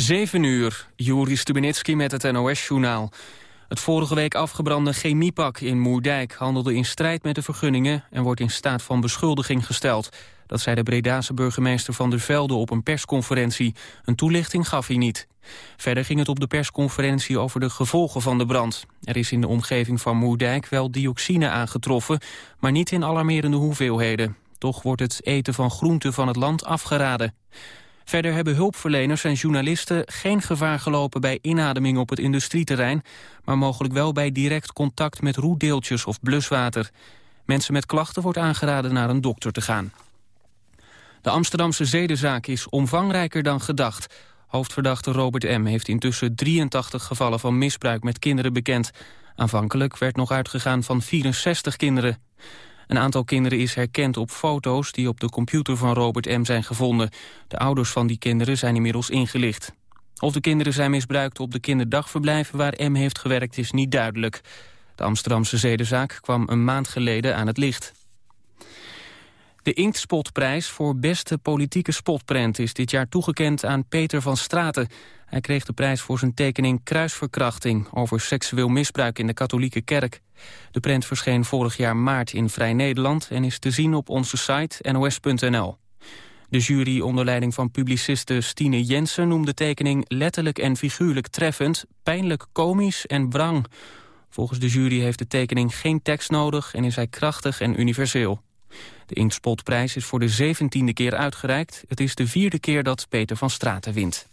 7 uur, Juri Stubenitski met het NOS-journaal. Het vorige week afgebrande chemiepak in Moerdijk handelde in strijd met de vergunningen en wordt in staat van beschuldiging gesteld. Dat zei de Bredase burgemeester Van der Velde op een persconferentie. Een toelichting gaf hij niet. Verder ging het op de persconferentie over de gevolgen van de brand. Er is in de omgeving van Moerdijk wel dioxine aangetroffen, maar niet in alarmerende hoeveelheden. Toch wordt het eten van groenten van het land afgeraden. Verder hebben hulpverleners en journalisten geen gevaar gelopen bij inademing op het industrieterrein, maar mogelijk wel bij direct contact met roetdeeltjes of bluswater. Mensen met klachten wordt aangeraden naar een dokter te gaan. De Amsterdamse zedenzaak is omvangrijker dan gedacht. Hoofdverdachte Robert M. heeft intussen 83 gevallen van misbruik met kinderen bekend. Aanvankelijk werd nog uitgegaan van 64 kinderen. Een aantal kinderen is herkend op foto's die op de computer van Robert M. zijn gevonden. De ouders van die kinderen zijn inmiddels ingelicht. Of de kinderen zijn misbruikt op de kinderdagverblijven waar M. heeft gewerkt is niet duidelijk. De Amsterdamse zedenzaak kwam een maand geleden aan het licht. De Inktspotprijs voor beste politieke spotprent is dit jaar toegekend aan Peter van Straten. Hij kreeg de prijs voor zijn tekening Kruisverkrachting over seksueel misbruik in de katholieke kerk. De prent verscheen vorig jaar maart in Vrij Nederland en is te zien op onze site nos.nl. De jury onder leiding van publiciste Stine Jensen noemde de tekening letterlijk en figuurlijk treffend, pijnlijk komisch en wrang. Volgens de jury heeft de tekening geen tekst nodig en is hij krachtig en universeel. De Inkspotprijs is voor de zeventiende keer uitgereikt. Het is de vierde keer dat Peter van Straten wint.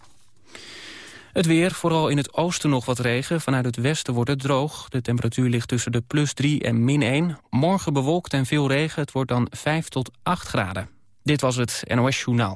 Het weer, vooral in het oosten nog wat regen. Vanuit het westen wordt het droog. De temperatuur ligt tussen de plus 3 en min 1. Morgen bewolkt en veel regen. Het wordt dan 5 tot 8 graden. Dit was het NOS Journaal.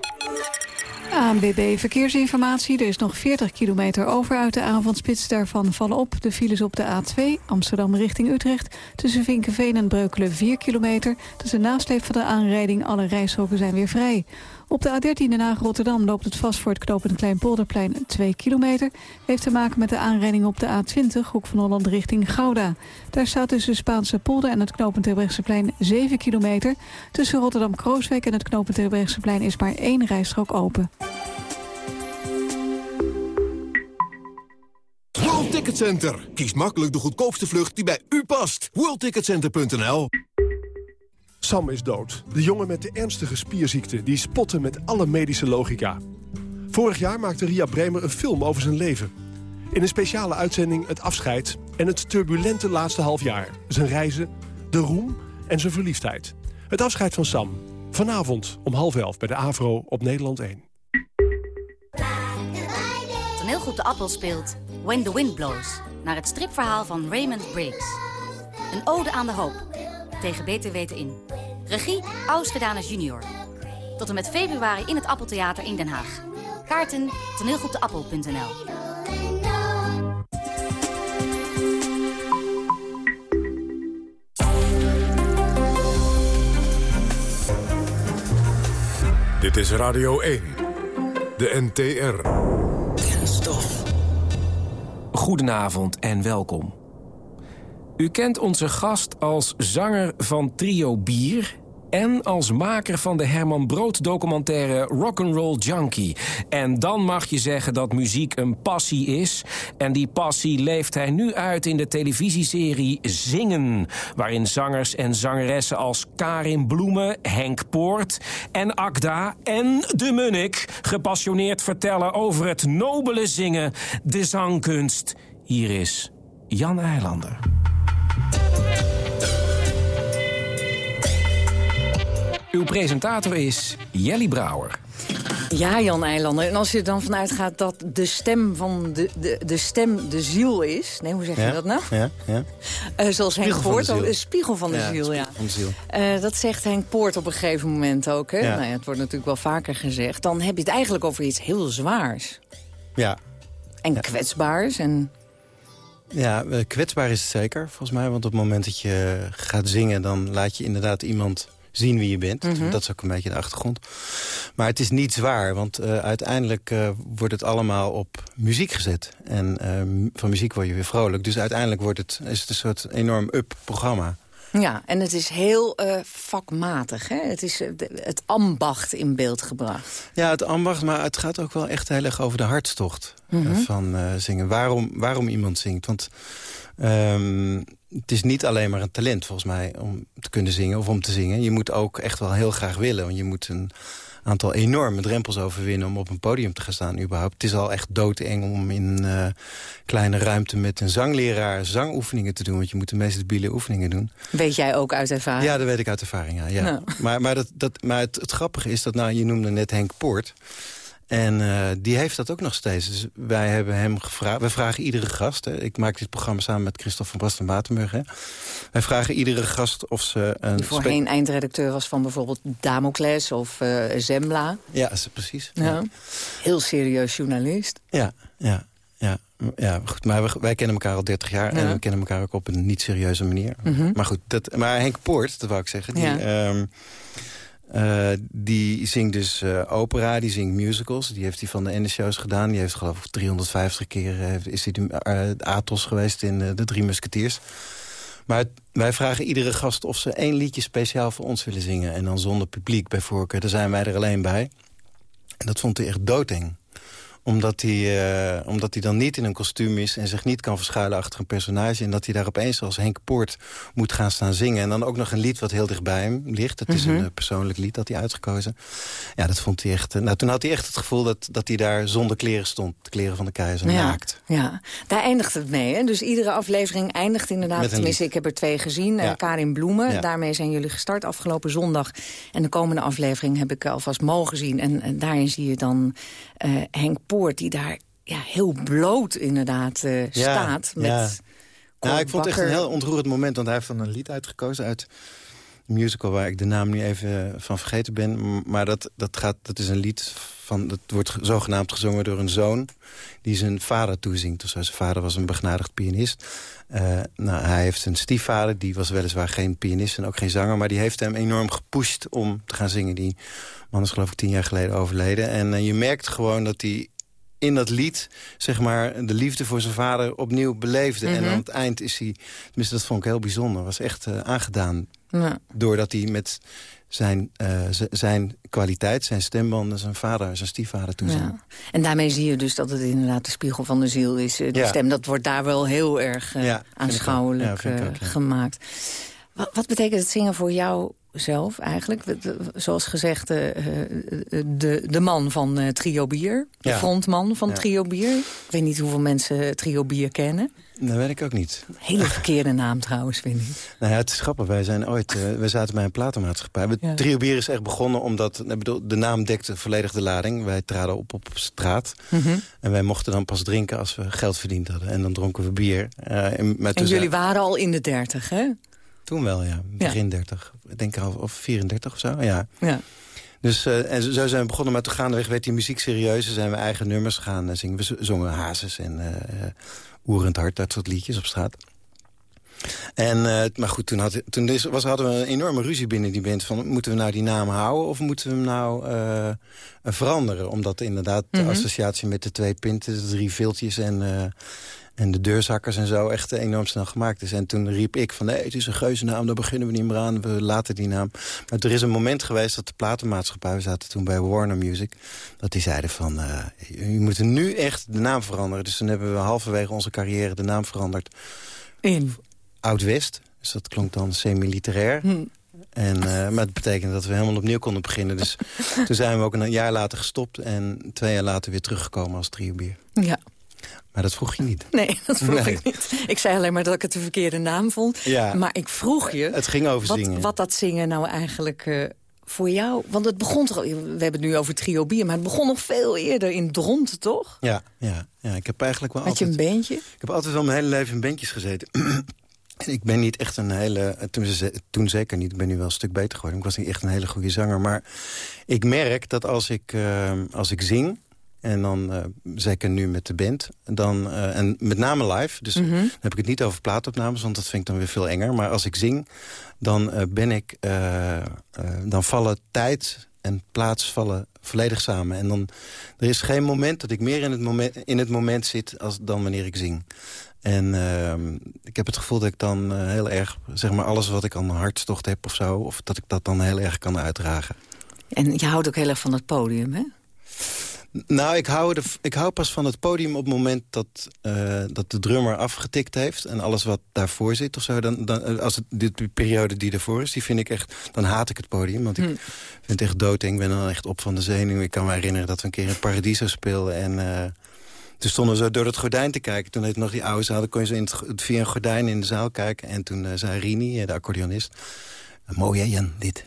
ANBB Verkeersinformatie. Er is nog 40 kilometer over uit de avondspits. Daarvan vallen op de files op de A2 Amsterdam richting Utrecht. Tussen Vinkenveen en Breukelen 4 kilometer. De nasleep van de aanrijding. Alle rijstroken zijn weer vrij. Op de A13 Den Haag-Rotterdam loopt het vast voor het knooppunt Kleinpolderplein 2 kilometer. Heeft te maken met de aanrijding op de A20, hoek van Holland richting Gouda. Daar staat tussen Spaanse polder en het knooppunt Terbrechtseplein 7 kilometer. Tussen Rotterdam-Krooswijk en het knooppunt Terbrechtseplein is maar één rijstrook open. World Ticket Center. Kies makkelijk de goedkoopste vlucht die bij u past. WorldTicketCenter.nl Sam is dood. De jongen met de ernstige spierziekte die spotte met alle medische logica. Vorig jaar maakte Ria Bremer een film over zijn leven. In een speciale uitzending het afscheid en het turbulente laatste half jaar. Zijn reizen, de roem en zijn verliefdheid. Het afscheid van Sam. Vanavond om half elf bij de AVRO op Nederland 1. Toneelgroep De Appel speelt When the Wind Blows... naar het stripverhaal van Raymond Briggs. Een ode aan de hoop tegen beter weten in. Regie Aus Gedanes junior. Tot en met februari in het Appeltheater in Den Haag. Kaarten toneelgroepdeappel.nl Dit is Radio 1. De NTR. Kenstof. Goedenavond en welkom. U kent onze gast als zanger van Trio Bier en als maker van de Herman Brood documentaire Rock'n'Roll Junkie. En dan mag je zeggen dat muziek een passie is. En die passie leeft hij nu uit in de televisieserie Zingen... waarin zangers en zangeressen als Karin Bloemen, Henk Poort en Akda en de Munnik... gepassioneerd vertellen over het nobele zingen, de zangkunst. Hier is Jan Eilander. Uw presentator is Jelly Brouwer. Ja, Jan Eilander. En als je er dan vanuit gaat dat de stem van de, de, de stem de ziel is... Nee, hoe zeg je dat nou? Ja, ja. Uh, zoals Henk Poort, de spiegel van de ja, ziel, ja. Van de ziel. Uh, dat zegt Henk Poort op een gegeven moment ook. Hè? Ja. Nou ja, het wordt natuurlijk wel vaker gezegd. Dan heb je het eigenlijk over iets heel zwaars. Ja, En kwetsbaars. En ja, eh, kwetsbaar is het zeker, volgens mij. Want op het moment dat je gaat zingen... dan laat je inderdaad iemand zien wie je bent. Mhm. Dat is ook een beetje de achtergrond. Maar het is niet zwaar, want eh, uiteindelijk eh, wordt het allemaal op muziek gezet. En eh, van muziek word je weer vrolijk. Dus uiteindelijk wordt het, is het een soort enorm up programma. Ja, en het is heel uh, vakmatig. Hè? Het is het ambacht in beeld gebracht. Ja, het ambacht, maar het gaat ook wel echt heel erg over de hartstocht mhm. van zingen. Waarom, waarom iemand zingt. Want um, het is niet alleen maar een talent volgens mij om te kunnen zingen of om te zingen. Je moet ook echt wel heel graag willen. Want je moet een aantal enorme drempels overwinnen om op een podium te gaan staan überhaupt. Het is al echt doodeng om in uh, kleine ruimte met een zangleraar zangoefeningen te doen. Want je moet de meest debiele oefeningen doen. Weet jij ook uit ervaring? Ja, dat weet ik uit ervaring, ja. ja. Nou. Maar, maar, dat, dat, maar het, het grappige is dat, nou, je noemde net Henk Poort... En uh, die heeft dat ook nog steeds. Dus wij hebben hem gevraagd. We vragen iedere gast. Hè. Ik maak dit programma samen met Christophe van Basten Watermurg. Hè. Wij vragen iedere gast of ze... Een die voorheen eindredacteur was van bijvoorbeeld Damocles of uh, Zembla. Ja, precies. Ja. Heel serieus journalist. Ja, ja. Ja, ja goed, maar wij, wij kennen elkaar al 30 jaar en we kennen elkaar ook op een niet serieuze manier. Mm Maar goed, dat, maar Henk Poort, dat wou ik zeggen, die, ja. um, uh, die zingt dus uh, opera, die zingt musicals. Die heeft hij van de Ende-shows gedaan. Die heeft geloof ik 350 keer uh, is hij de Athos geweest in De Drie Musketeers. Maar wij vragen iedere gast of ze één liedje speciaal voor ons willen zingen. En dan zonder publiek bij voorkeur. Daar zijn wij er alleen bij. En dat vond hij echt doodeng omdat hij, uh, omdat hij dan niet in een kostuum is... en zich niet kan verschuilen achter een personage... en dat hij daar opeens als Henk Poort moet gaan staan zingen. En dan ook nog een lied wat heel dichtbij hem ligt. Het is een mhm. eh, persoonlijk lied dat hij uitgekozen. Ja, dat vond hij echt... Uh, nou, toen had hij echt het gevoel dat, dat hij daar zonder kleren stond. De kleren van de keizer, ja, naakt. Ja, daar eindigt het mee. Hè? Dus iedere aflevering eindigt inderdaad... tenminste, ik heb er twee gezien. Ja. Karin Bloemen, daarmee zijn jullie gestart afgelopen zondag. En de komende aflevering heb ik alvast mogen zien. En, en daarin zie je dan Henk Poort die daar ja, heel bloot inderdaad uh, staat. Met ja. Nou, ik vond het echt een heel ontroerend moment. Want hij heeft dan een lied uitgekozen uit een musical... waar ik de naam nu even van vergeten ben. Maar dat, dat, gaat, dat is een lied van... dat wordt zogenaamd gezongen door een zoon... die zijn vader toezingt. Dus zijn vader was een begnadigd pianist. Uh, nou, hij heeft een stiefvader, die was weliswaar geen pianist en ook geen zanger... maar die heeft hem enorm gepusht om te gaan zingen. Die man is geloof ik tien jaar geleden overleden. En uh, je merkt gewoon dat hij in dat lied, zeg maar, de liefde voor zijn vader opnieuw beleefde. En mhm. aan het eind is hij, tenminste dat vond ik heel bijzonder, was echt uh, aangedaan. Ja. Doordat hij met zijn, uh, zijn kwaliteit, zijn stembanden, zijn vader, zijn stiefvader toezag. Ja. En daarmee zie je dus dat het inderdaad de spiegel van de ziel is. De ja. stem, dat wordt daar wel heel erg uh, aanschouwelijk gemaakt. Wat, wat betekent het zingen voor jou zelf eigenlijk. Zoals gezegd, uh, de, de man van uh, Trio Bier. De frontman van Trio Bier. Ik weet niet hoeveel mensen Trio Bier kennen. Dat weet ik ook niet. Hele verkeerde naam trouwens, vind ik. Nou ja, het is grappig. Wij zijn ooit, uh, we zaten bij een platenmaatschappij. Ja. Trio Bier is echt begonnen omdat, bedoel, de naam dekte volledig de lading. Wij traden op op straat. Mhm. En wij mochten dan pas drinken als we geld verdiend hadden. En dan dronken we bier. en, en jullie waren al in de dertig, hè? Toen wel, ja. Begin 30. Ik denk al, of 34 of zo, ja. ja. Dus uh, en zo zijn we begonnen, maar toen gaandeweg werd die muziek serieus. En zijn we eigen nummers gaan uh, zingen. We zongen Hazes en uh, Oerend Hart, dat soort liedjes op straat. En, maar goed, toen, had, toen was, hadden we een enorme ruzie binnen die band... van moeten we nou die naam houden of moeten we hem nou veranderen? Omdat inderdaad de mhm. associatie met de twee pinten, de drie viltjes en en de deurzakkers en zo echt enorm snel gemaakt is. En toen riep ik van, nee, het is een geuzennaam, daar beginnen we niet meer aan. We laten die naam. Maar er is een moment geweest dat de platenmaatschappij... we zaten toen bij Warner Music... dat die zeiden van, uh, je moet nu echt de naam veranderen. Dus toen hebben we halverwege onze carrière de naam veranderd. In? Oud-West. Dus dat klonk dan semi-literair. Hm. En, uh, maar het betekende dat we helemaal opnieuw konden beginnen. Dus toen zijn we ook een jaar later gestopt... en twee jaar later weer teruggekomen als triobier. Ja. Maar dat vroeg je niet. Nee, dat vroeg ik niet. Ik zei alleen maar dat ik het de verkeerde naam vond. Ja. Maar ik vroeg je... Het ging over wat, zingen. Wat dat zingen nou eigenlijk uh, voor jou... Want het begon toch... We hebben het nu over trio bier, maar het begon nog veel eerder in Dront, toch? Ja, ja, ja. ik heb eigenlijk wel Had altijd... je een bandje? Ik heb altijd wel mijn hele leven in bandjes gezeten. ik ben niet echt een hele... Toen, toen, zeker niet. Ik ben nu wel een stuk beter geworden. Ik was niet echt een hele goede zanger. Maar ik merk dat als ik, uh, als ik zing en dan, uh, zeker nu met de band. Dan, uh, en met name live. Dus mhm. dan heb ik het niet over plaatopnames, want dat vind ik dan weer veel enger. Maar als ik zing, dan uh, ben ik... dan vallen tijd en plaats vallen volledig samen. En dan, er is geen moment dat ik meer in het moment, in het moment zit als, dan wanneer ik zing. En uh, ik heb het gevoel dat ik dan heel erg, zeg maar, alles wat ik aan hartstocht heb of zo... of dat ik dat dan heel erg kan uitdragen. En je houdt ook heel erg van het podium, hè? Nou, ik hou, de, ik hou pas van het podium op het moment dat, uh, dat de drummer afgetikt heeft... en alles wat daarvoor zit of zo. Dan, dan, als het, de periode die ervoor is, die vind ik echt... dan haat ik het podium, want ik hm. vind het echt dood. Ik ben dan echt op van de zenuw. Ik kan me herinneren dat we een keer in Paradiso speelden... en uh, toen stonden we zo door het gordijn te kijken. Toen het nog die oude zaal, dan kon je zo in het, via een gordijn in de zaal kijken. En toen uh, zei Rini, de accordeonist... mooi hè, Jan, dit...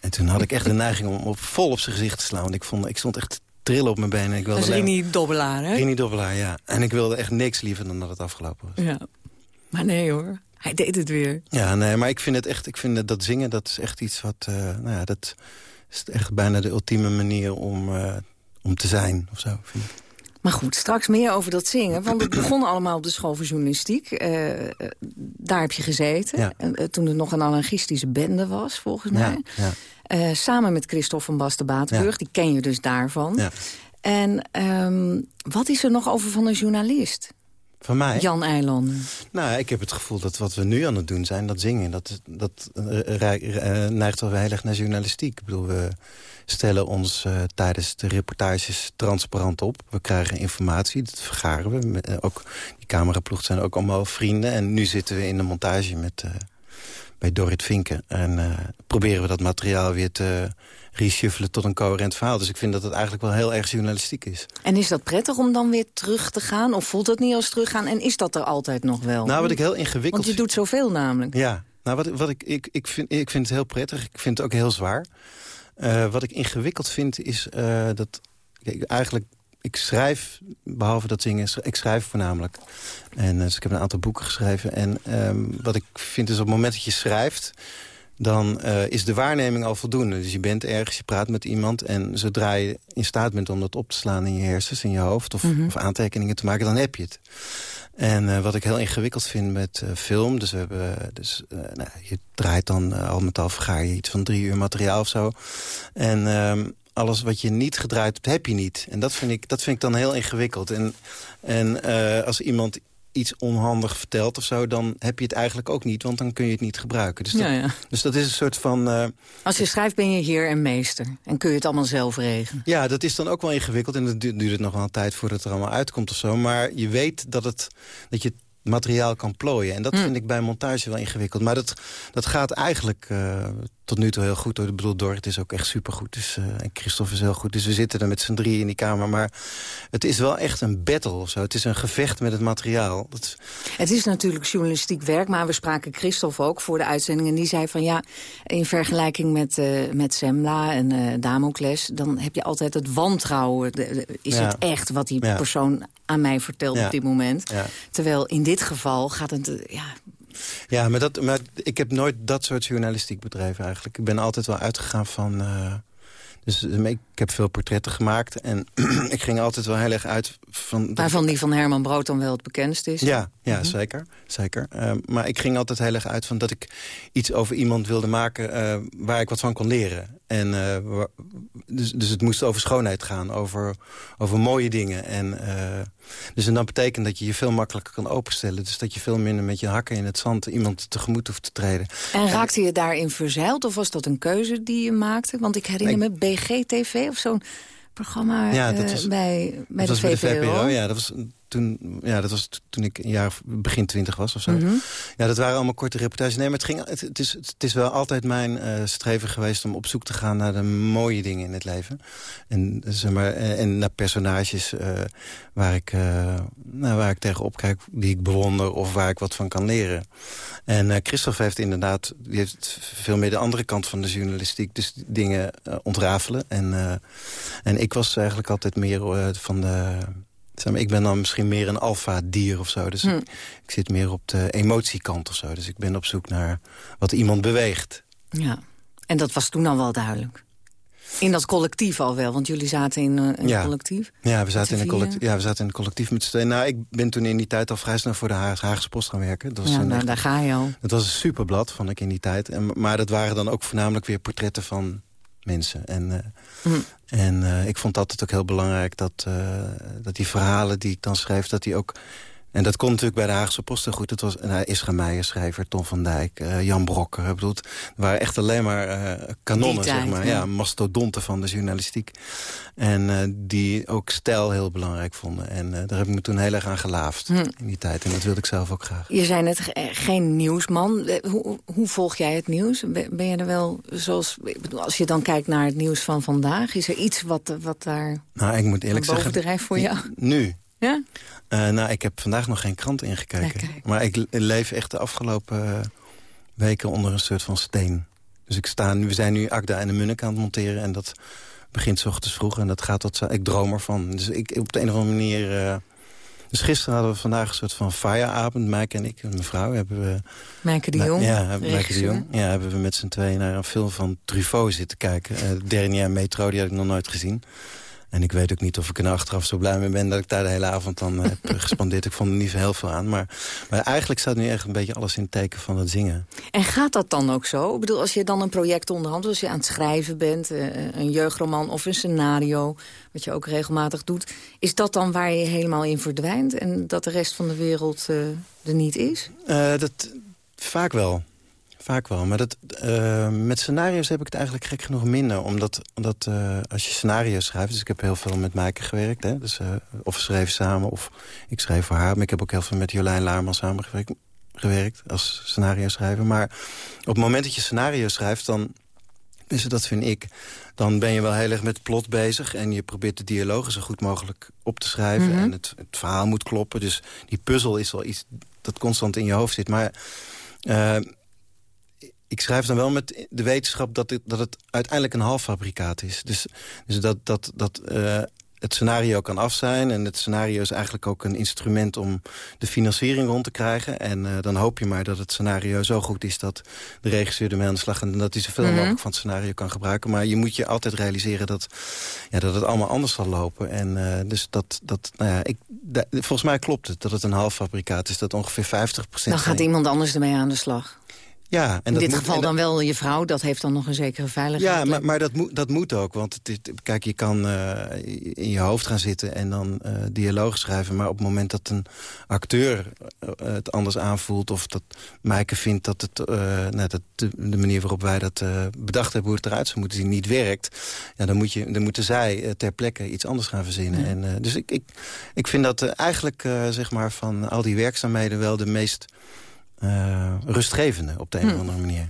En toen had ik echt de neiging om op, vol op zijn gezicht te slaan. Want ik, vond, ik stond echt trillen op mijn benen. Ik wilde dat is Rini Dobbelaar, hè? Rini Dobbelaar, ja. En ik wilde echt niks liever dan dat het afgelopen was. Ja. Maar nee hoor, hij deed het weer. Ja, nee, maar ik vind het echt, ik vind dat, dat zingen, dat is echt iets wat, uh, nou ja, dat is echt bijna de ultieme manier om, uh, om te zijn, of zo, vind ik. Maar goed, straks meer over dat zingen. Want het begon allemaal op de school voor journalistiek. Uh, daar heb je gezeten. Ja. En, toen het nog een anarchistische bende was, volgens mij. Ja, uh, samen met Christophe van Basten Batenburg. Die ken je dus daarvan. En um, wat is er nog over van een journalist? Van mij? Jan Eilanden. Nou, ik heb het gevoel dat wat we nu aan het doen zijn, dat zingen... dat, dat neigt wel heel erg naar journalistiek. Ik bedoel, we stellen ons uh, tijdens de reportages transparant op. We krijgen informatie, dat vergaren we. Ook, die cameraploeg zijn ook allemaal vrienden. En nu zitten we in de montage met, bij Dorrit Vinken. En proberen we dat materiaal weer te reshuffelen tot een coherent verhaal. Dus ik vind dat het eigenlijk wel heel erg journalistiek is. En is dat prettig om dan weer terug te gaan? Of voelt dat niet als teruggaan? En is dat er altijd nog wel? Nou, wat ik heel ingewikkeld Want je doet zoveel namelijk. Ja, nou, wat, wat ik, ik, ik, vind, ik vind het heel prettig. Ik vind het ook heel zwaar. Uh, wat ik ingewikkeld vind is uh, dat... Kijk, eigenlijk, ik schrijf, behalve dat zingen, ik schrijf voornamelijk. En uh, dus ik heb een aantal boeken geschreven. En um, wat ik vind is op het moment dat je schrijft dan uh, is de waarneming al voldoende. Dus je bent ergens, je praat met iemand... en zodra je in staat bent om dat op te slaan in je hersens, in je hoofd... of, mm -hmm. of aantekeningen te maken, dan heb je het. En uh, wat ik heel ingewikkeld vind met uh, film... dus, we hebben, dus nou, je draait dan al met al vergaar je iets van drie uur materiaal of zo. En ehm, alles wat je niet gedraaid hebt, heb je niet. En dat vind ik, dat vind ik dan heel ingewikkeld. En, en als iemand iets onhandig vertelt of zo... dan heb je het eigenlijk ook niet, want dan kun je het niet gebruiken. Dus dat, ja, ja. Dus dat is een soort van... Uh, Als je schrijft ben je heer en meester. En kun je het allemaal zelf regelen. Ja, dat is dan ook wel ingewikkeld. En dat duurt het nog wel een tijd voordat het er allemaal uitkomt of zo. Maar je weet dat, het, dat je materiaal kan plooien. En dat hm. vind ik bij montage wel ingewikkeld. Maar dat, dat gaat eigenlijk uh, tot nu toe heel goed. Ik bedoel, Dorrit is ook echt supergoed. Dus, uh, en Christophe is heel goed. Dus we zitten er met z'n drie in die kamer. Maar het is wel echt een battle of zo. Het is een gevecht met het materiaal. Dat... Het is natuurlijk journalistiek werk. Maar we spraken Christophe ook voor de uitzending. En die zei van ja, in vergelijking met, uh, met Semla en Damocles... dan heb je altijd het wantrouwen. is het echt wat die ja. persoon aan mij vertelt ja. op dit moment? Terwijl in dit geval gaat het... ja, ja, maar, dat, maar ik heb nooit dat soort journalistiek bedreven eigenlijk. Ik ben altijd wel uitgegaan van... Uh, dus ik heb veel portretten gemaakt en ik ging altijd wel heel erg uit van... Waarvan die van Herman Brood dan wel het bekendst is? Ja, ja mm -hmm. zeker. zeker. Uh, maar ik ging altijd heel erg uit van dat ik iets over iemand wilde maken... Uh, waar ik wat van kon leren. En, uh, dus, dus het moest over schoonheid gaan, over, over mooie dingen. En, dus en dat betekent dat je je veel makkelijker kan openstellen. Dus dat je veel minder met je hakken in het zand iemand tegemoet hoeft te treden. En raakte je daarin verzeild of was dat een keuze die je maakte? Want ik herinner me BGTV of zo'n programma ja, dat was, bij, bij dat de VPRO. Bij de VPRO. Ja, dat was toen, ja, dat was toen ik een jaar begin twintig was of zo. Mm -hmm. Ja, dat waren allemaal korte reportages. Nee, maar het, ging, het, het, is, het is wel altijd mijn uh, streven geweest om op zoek te gaan naar de mooie dingen in het leven. En, zeg maar, en naar personages uh, waar, ik, uh, nou, waar ik tegenop kijk, die ik bewonder of waar ik wat van kan leren. En Christophe heeft inderdaad, die heeft veel meer de andere kant van de journalistiek, dus dingen ontrafelen. En, en ik was eigenlijk altijd meer van de ik ben dan misschien meer een alfa-dier of zo. Dus hm. ik, ik, zit meer op de emotiekant of zo. Dus ik ben op zoek naar wat iemand beweegt. Ja, en dat was toen al wel duidelijk. In dat collectief al wel, want jullie zaten in een ja. collectief? Ja we, zaten in een collectief, ja, we zaten in een collectief met z'n Nou, ik ben toen in die tijd al vrij snel voor de Haagse Post gaan werken. Dat was ja, nou, daar ga je al. Dat was een superblad, vond ik in die tijd. En, maar dat waren dan ook voornamelijk weer portretten van mensen. En, hm. en ik vond altijd ook heel belangrijk dat, dat die verhalen die ik dan schreef... dat die ook en dat komt natuurlijk bij de Haagse Post goed. Het was nou, Isra Meijer, schrijver, Tom van Dijk, uh, Jan Brokker. Ik bedoel, het waren echt alleen maar uh, kanonnen, zeg maar. Ja. mastodonten van de journalistiek. En uh, die ook stijl heel belangrijk vonden. En daar heb ik me toen heel erg aan gelaafd hm. in die tijd. En dat wilde ik zelf ook graag. Je zei net, geen nieuwsman. Hoe, hoe volg jij het nieuws? Ben je er wel, zoals, als je dan kijkt naar het nieuws van vandaag... is er iets wat, wat daar nou, ik moet eerlijk zeggen, voor jou? Nu? Ja? Uh, nou, ik heb vandaag nog geen krant ingekeken. maar ik leef echt de afgelopen eh, weken onder een soort van steen. Dus ik sta nu, we zijn nu Akda en de Munnik aan het monteren. En dat begint s ochtends vroeg en dat gaat tot... Ik droom ervan. Dus ik, op de een of andere manier... Uh, dus gisteren hadden we vandaag een soort van fireavond. Mike en ik en mijn vrouw hebben we... Mijke de Jong? Ja, Mijke de Jong. Ja, hebben we met z'n tweeën naar een film van Truffaut zitten kijken. Uh, Dernier Metro, die had ik nog nooit gezien. En ik weet ook niet of ik er nou achteraf zo blij mee ben... dat ik daar de hele avond dan heb gespandeerd. Ik vond er niet heel veel aan. Maar, maar eigenlijk staat nu echt een beetje alles in het teken van het zingen. En gaat dat dan ook zo? Ik bedoel, als je dan een project onderhandt... als je aan het schrijven bent, eh, een jeugdroman of een scenario... wat je ook regelmatig doet... is dat dan waar je helemaal in verdwijnt... en dat de rest van de wereld uh, er niet is? Uh, dat, vaak wel. Vaak wel, maar dat, uh, met scenario's heb ik het eigenlijk gek genoeg minder. Omdat, omdat uh, als je scenario's schrijft... dus ik heb heel veel met Maaike gewerkt. Hè, dus, uh, of we schreven samen, of ik schreef voor haar. Maar ik heb ook heel veel met Jolijn Laarman samengewerkt gewerkt als scenario schrijver. Maar op het moment dat je scenario schrijft... dan dus dat vind ik. Dan ben je wel heel erg met plot bezig... en je probeert de dialogen zo goed mogelijk op te schrijven. Mm -hmm. En het, het, verhaal moet kloppen. Dus die puzzel is wel iets dat constant in je hoofd zit. Maar uh, ik schrijf dan wel met de wetenschap dat het, dat het uiteindelijk een halffabrikaat is. Dus, dus dat, dat, dat uh, het scenario kan af zijn. En het scenario is eigenlijk ook een instrument om de financiering rond te krijgen. En uh, dan hoop je maar dat het scenario zo goed is dat de regisseur ermee aan de slag gaat. En dat hij zoveel mm mogelijk van het scenario kan gebruiken. Maar je moet je altijd realiseren dat, ja, dat het allemaal anders zal lopen. En uh, dus dat, dat nou ja, ik, volgens mij klopt het dat het een halffabrikaat is. Dat ongeveer 50% Dan gaat iemand anders ermee aan de slag. Ja, en in dit geval dan wel je vrouw, dat heeft dan nog een zekere veiligheid. Ja, maar, maar dat, moet, dat moet ook. Want kijk, je kan uh, in je hoofd gaan zitten en dan uh, dialoog schrijven. Maar op het moment dat een acteur uh, het anders aanvoelt... of dat Maaike vindt dat, het, nou, dat de, de, manier waarop wij dat bedacht hebben... hoe het eruit zou moeten zien, niet werkt... Ja, dan, moet je, dan moeten zij ter plekke iets anders gaan verzinnen. En, dus ik, ik, ik vind dat eigenlijk zeg maar van al die werkzaamheden wel de meest rustgevende op de een of hm. andere manier.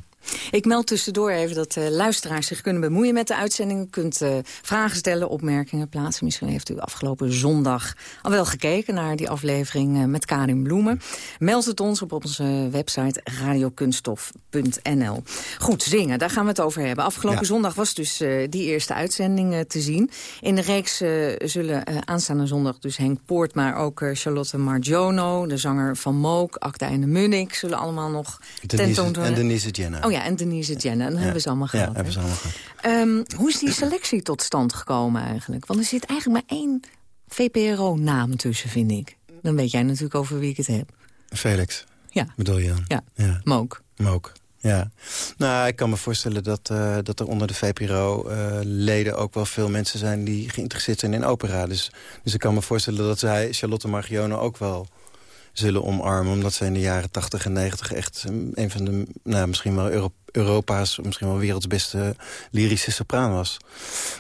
Ik meld tussendoor even dat uh, luisteraars zich kunnen bemoeien met de uitzending. U kunt uh, vragen stellen, opmerkingen plaatsen. Misschien heeft u afgelopen zondag al wel gekeken naar die aflevering uh, met Karin Bloemen. Meld het ons op onze website radiokunststof.nl. Goed, zingen, daar gaan we het over hebben. Afgelopen zondag was dus die eerste uitzending te zien. In de reeks zullen aanstaande zondag dus Henk Poort... maar ook Charlotte Margiono, de zanger van Mook, Acta en de Munnik... zullen allemaal nog tentoontonen. En Denise Jenna. Oh ja, en Denise Jenner. Dat hebben ze allemaal gehad. Ja, hebben ze allemaal gehad. Um, hoe is die selectie tot stand gekomen eigenlijk? Want er zit eigenlijk maar één VPRO-naam tussen, vind ik. Dan weet jij natuurlijk over wie ik het heb. Felix. Ja. Bedoel je dan? Ja. ja. Mook. Mook. Ja, nou, ik kan me voorstellen dat, uh, dat er onder de VPRO-leden uh, ook wel veel mensen zijn die geïnteresseerd zijn in opera. Dus, dus ik kan me voorstellen dat zij Charlotte Margiono ook wel zullen omarmen. Omdat zij in de jaren 80 en 90 echt een van de, nou, misschien wel Euro Europa's, misschien wel werelds beste lyrische sopraan was.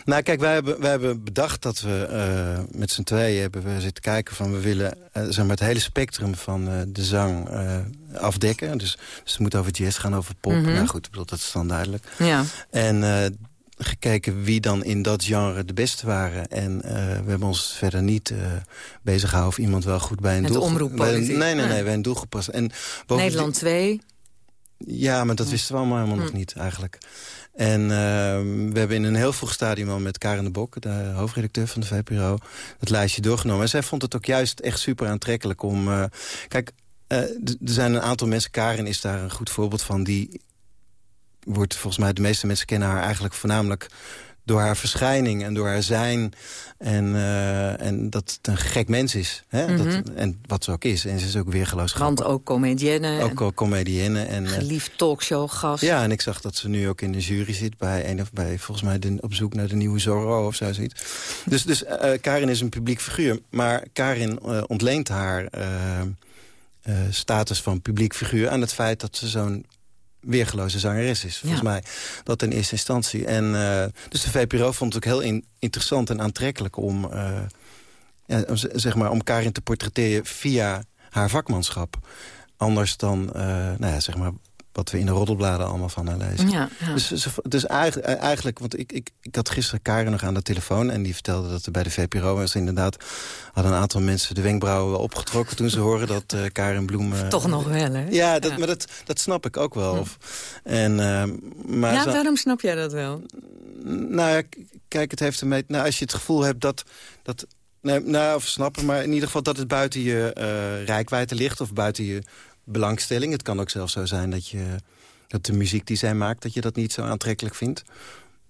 Nou kijk, wij hebben, wij hebben bedacht dat we uh, met z'n tweeën hebben we zitten kijken van we willen uh, zeg maar het hele spectrum van uh, de zang afdekken. Dus, dus het moet over jazz gaan, over pop. Mm -hmm. Nou goed, ik bedoel, dat is dan duidelijk. Ja. En gekeken wie dan in dat genre de beste waren. En uh, we hebben ons verder niet uh, bezig gehouden of iemand wel goed bij een doel... omroeppolitiek. Nee, nee, nee, bij een doel gepast. En Nederland 2. Ja, maar dat wisten we allemaal helemaal hm. nog niet eigenlijk. En uh, we hebben in een heel vroeg stadium al met Karen de Bok... de hoofdredacteur van de VPRO, het lijstje doorgenomen. En zij vond het ook juist echt super aantrekkelijk om... Uh, kijk, uh, er zijn een aantal mensen... Karen is daar een goed voorbeeld van... die wordt volgens mij, de meeste mensen kennen haar eigenlijk voornamelijk door haar verschijning en door haar zijn... En, uh, en dat het een gek mens is. Hè? dat, Mhm. en wat ze ook is. En ze is ook weergeloos Want ook comedienne. Ook al comedienne. En, eh, Geliefd talkshowgast. ja, en ik zag dat ze nu ook in de jury zit... bij, een of bij volgens mij de, op zoek naar de nieuwe Zorro of zo zoiets. Dus, dus eh, Karin is een publiek figuur. Maar Karin eh, ontleent haar eh, eh, status van publiek figuur... aan het feit dat ze zo'n weergeloze zangeres is. Volgens Ja. mij dat in eerste instantie. En, eh, dus de VPRO vond het ook heel in- interessant en aantrekkelijk... om, eh, ja, zeg maar, om Karin te portretteren via haar vakmanschap. Anders dan eh, nou ja, zeg maar, wat we in de roddelbladen allemaal van haar lezen. Ja, ja. Dus, dus, eigenlijk, eigenlijk, want ik, ik, ik had gisteren Karin nog aan de telefoon... en die vertelde dat er bij de VPRO was inderdaad... hadden een aantal mensen de wenkbrauwen opgetrokken... toen ze horen dat eh Karin Bloem... eh, Toch nog wel, hè? Ja, dat, maar dat, dat snap ik ook wel. Of, en, eh, maar ja, waarom snap jij dat wel? nou ja, kijk, het heeft ermee... Nou, als je het gevoel hebt dat... dat nee, nou, of snappen, maar in ieder geval dat het buiten je eh rijkwijde ligt... of buiten je belangstelling. Het kan ook zelfs zo zijn dat je dat de muziek die zij maakt... dat je dat niet zo aantrekkelijk vindt.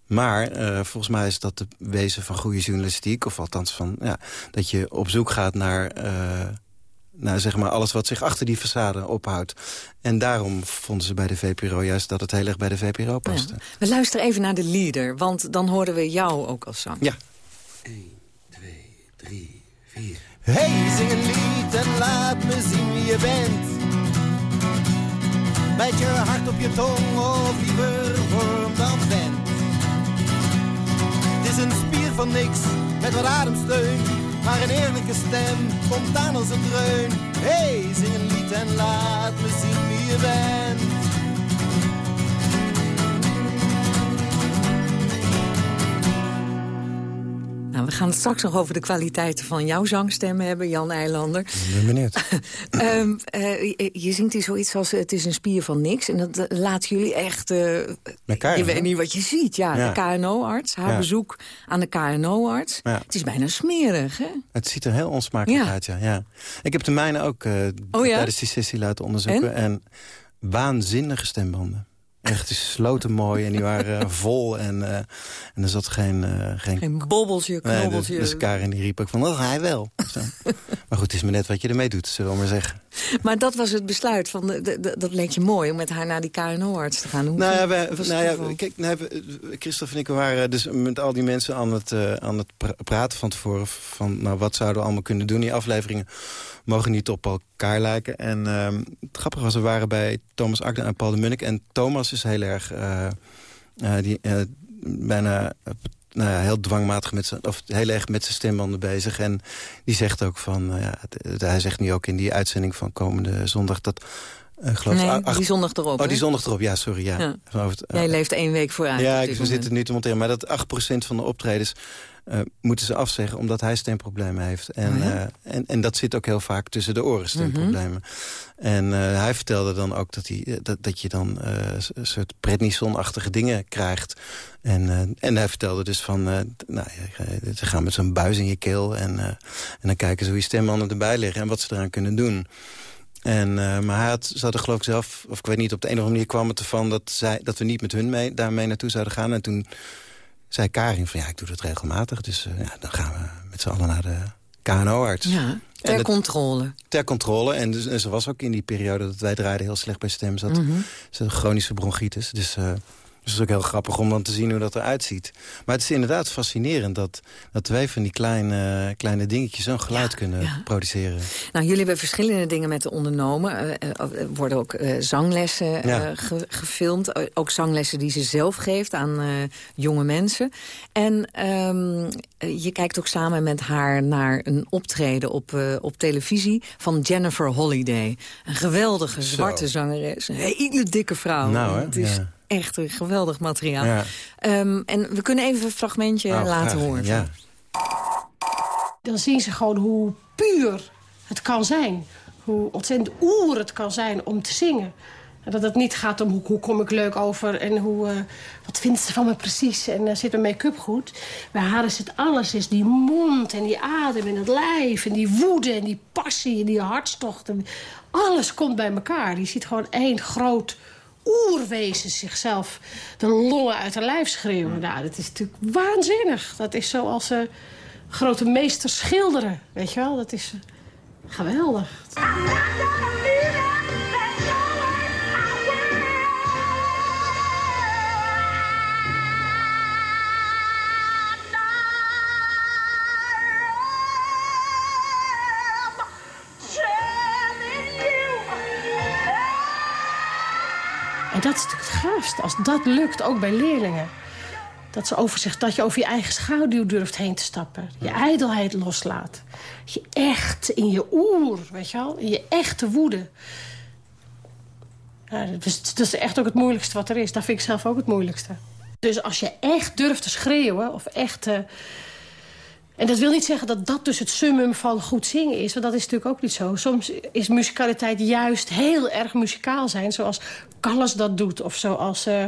Maar eh, volgens mij is dat de wezen van goede journalistiek... of althans van, ja, dat je op zoek gaat naar... eh, naar zeg maar alles wat zich achter die façade ophoudt. En daarom vonden ze bij de VPRO juist dat het heel erg bij de VPRO paste. Ja. We luisteren even naar de leader, want dan horen we jou ook als zang. Ja. Hey, zing een lied en laat me zien wie je bent. Met je hart op je tong of liever vorm dan vent. Het is een spier van niks met wat ademsteun. Maar een eerlijke stem komt aan als een dreun. Hey, zing een lied en laat me zien wie je bent. Nou, we gaan het straks nog over de kwaliteiten van jouw zangstem hebben, Jan Eilander. Ik ben benieuwd. Ehm, eh, je, je zingt hier zoiets als het is een spier van niks. En dat eh, laat jullie echt... eh, Elkaar, je hè? weet niet wat je ziet. Ja, Ja. de KNO-arts, haar Ja. bezoek aan de KNO-arts. Ja. Het is bijna smerig, hè? Het ziet er heel onsmakelijk uit, ja. ja. Ik heb de mijne ook eh, Oh ja? tijdens die sessie laten onderzoeken. En? waanzinnige stembanden. Echt, die sloten mooi en die waren eh, vol. En, eh, en er zat geen... eh, geen Geen bobbeltje, Nee, dus, knobbeltje. dus Karin die riep ook van, oh, hij wel. Zo. maar goed, het is maar net wat je ermee doet, zullen we maar zeggen. Maar dat was het besluit. Van de, de- dat leek je mooi om met haar naar die KNO-arts te gaan. Hoe Nou ja, nou ja, kijk, nou, Christophe en ik waren dus met al die mensen aan het, aan het pra- praten van tevoren. Van, nou, wat zouden we allemaal kunnen doen? Die afleveringen mogen niet op elkaar lijken. En ehm, het grappige was, we waren bij Thomas Akda en Paul de Munnik. En Thomas is heel erg, eh, eh, die, eh, bijna... nou ja, heel dwangmatig met zijn, of heel erg met zijn stembanden bezig. En die zegt ook van, nou ja, hij zegt nu ook in die uitzending van komende zondag dat, eh, geloof Nee, acht- die zondag erop. Oh, die zondag erop, ja, sorry. Ja. Ja. Het- Jij leeft één week vooruit. ja, op ik, we zitten nu te monteren. Maar dat 8% van de optredens eh, moeten ze afzeggen... omdat hij stemproblemen heeft. En, Oh ja? Mhm. eh, en, en dat zit ook heel vaak tussen de oren, stemproblemen. En eh, hij vertelde dan ook dat, hij, dat, dat je dan een soort prednison-achtige dingen krijgt. En, en hij vertelde dus van... nou, ze gaan met zo'n buis in je keel... En, en dan kijken ze hoe je stembanden erbij liggen... en wat ze eraan kunnen doen. En, maar hij had, ze hadden geloof ik zelf, of ik weet niet, op de een of andere manier kwam het ervan dat, zij, dat we niet met hun mee, daarmee naartoe zouden gaan. En toen zei Karin van ja, ik doe dat regelmatig. Dus eh, ja, dan gaan we met z'n allen naar de KNO-arts. Ja, ter controle. Ter controle. En, dus, en ze was ook in die periode dat wij draaiden heel slecht bij stem. Ze had, Mhm. ze had chronische bronchitis. Dus, eh, dus het is ook heel grappig om dan te zien hoe dat eruit ziet. Maar het is inderdaad fascinerend dat, dat twee van die kleine, kleine dingetjes zo'n geluid kunnen ja. produceren. Nou, jullie hebben verschillende dingen met de ondernomen. Eh, eh, Er worden ook eh, zanglessen Ja. eh, ge- gefilmd. Eh, Ook zanglessen die ze zelf geeft aan eh, jonge mensen. En ehm, eh, je kijkt ook samen met haar naar een optreden op, eh, op televisie... van Jennifer Holliday. Een geweldige zwarte zangeres. Een hele dikke vrouw. Nou, hè? Het is Ja. Echt een geweldig materiaal. Ja. Ehm, en we kunnen even een fragmentje Nou, laten graag. horen. Ja. dan zien ze gewoon hoe puur het kan zijn. Hoe ontzettend oer het kan zijn om te zingen. En dat het niet gaat om hoe, hoe kom ik leuk over en hoe, eh, wat vindt ze van me precies. En uh, zit mijn make-up goed. Bij haar is het alles. Is die mond en die adem en het lijf en die woede en die passie en die hartstocht. En alles komt bij elkaar. Je ziet gewoon één groot oerwezen zichzelf de longen uit haar lijf schreeuwen. Nou, dat is natuurlijk waanzinnig. Dat is zoals uh, grote meesters schilderen, weet je wel. Dat is uh, geweldig. Als dat lukt, ook bij leerlingen. Dat, ze over zich, dat je over je eigen schaduw durft heen te stappen. Je ijdelheid loslaat. Je echt in je oer, weet je wel. In je echte woede. Ja, dat, is, dat is echt ook het moeilijkste wat er is. Dat vind ik zelf ook het moeilijkste. Dus als je echt durft te schreeuwen... of echt... Uh, en dat wil niet zeggen dat dat dus het summum van goed zingen is. Want dat is natuurlijk ook niet zo. Soms is muzikaliteit juist heel erg muzikaal zijn. Zoals Callas dat doet. Of zoals uh,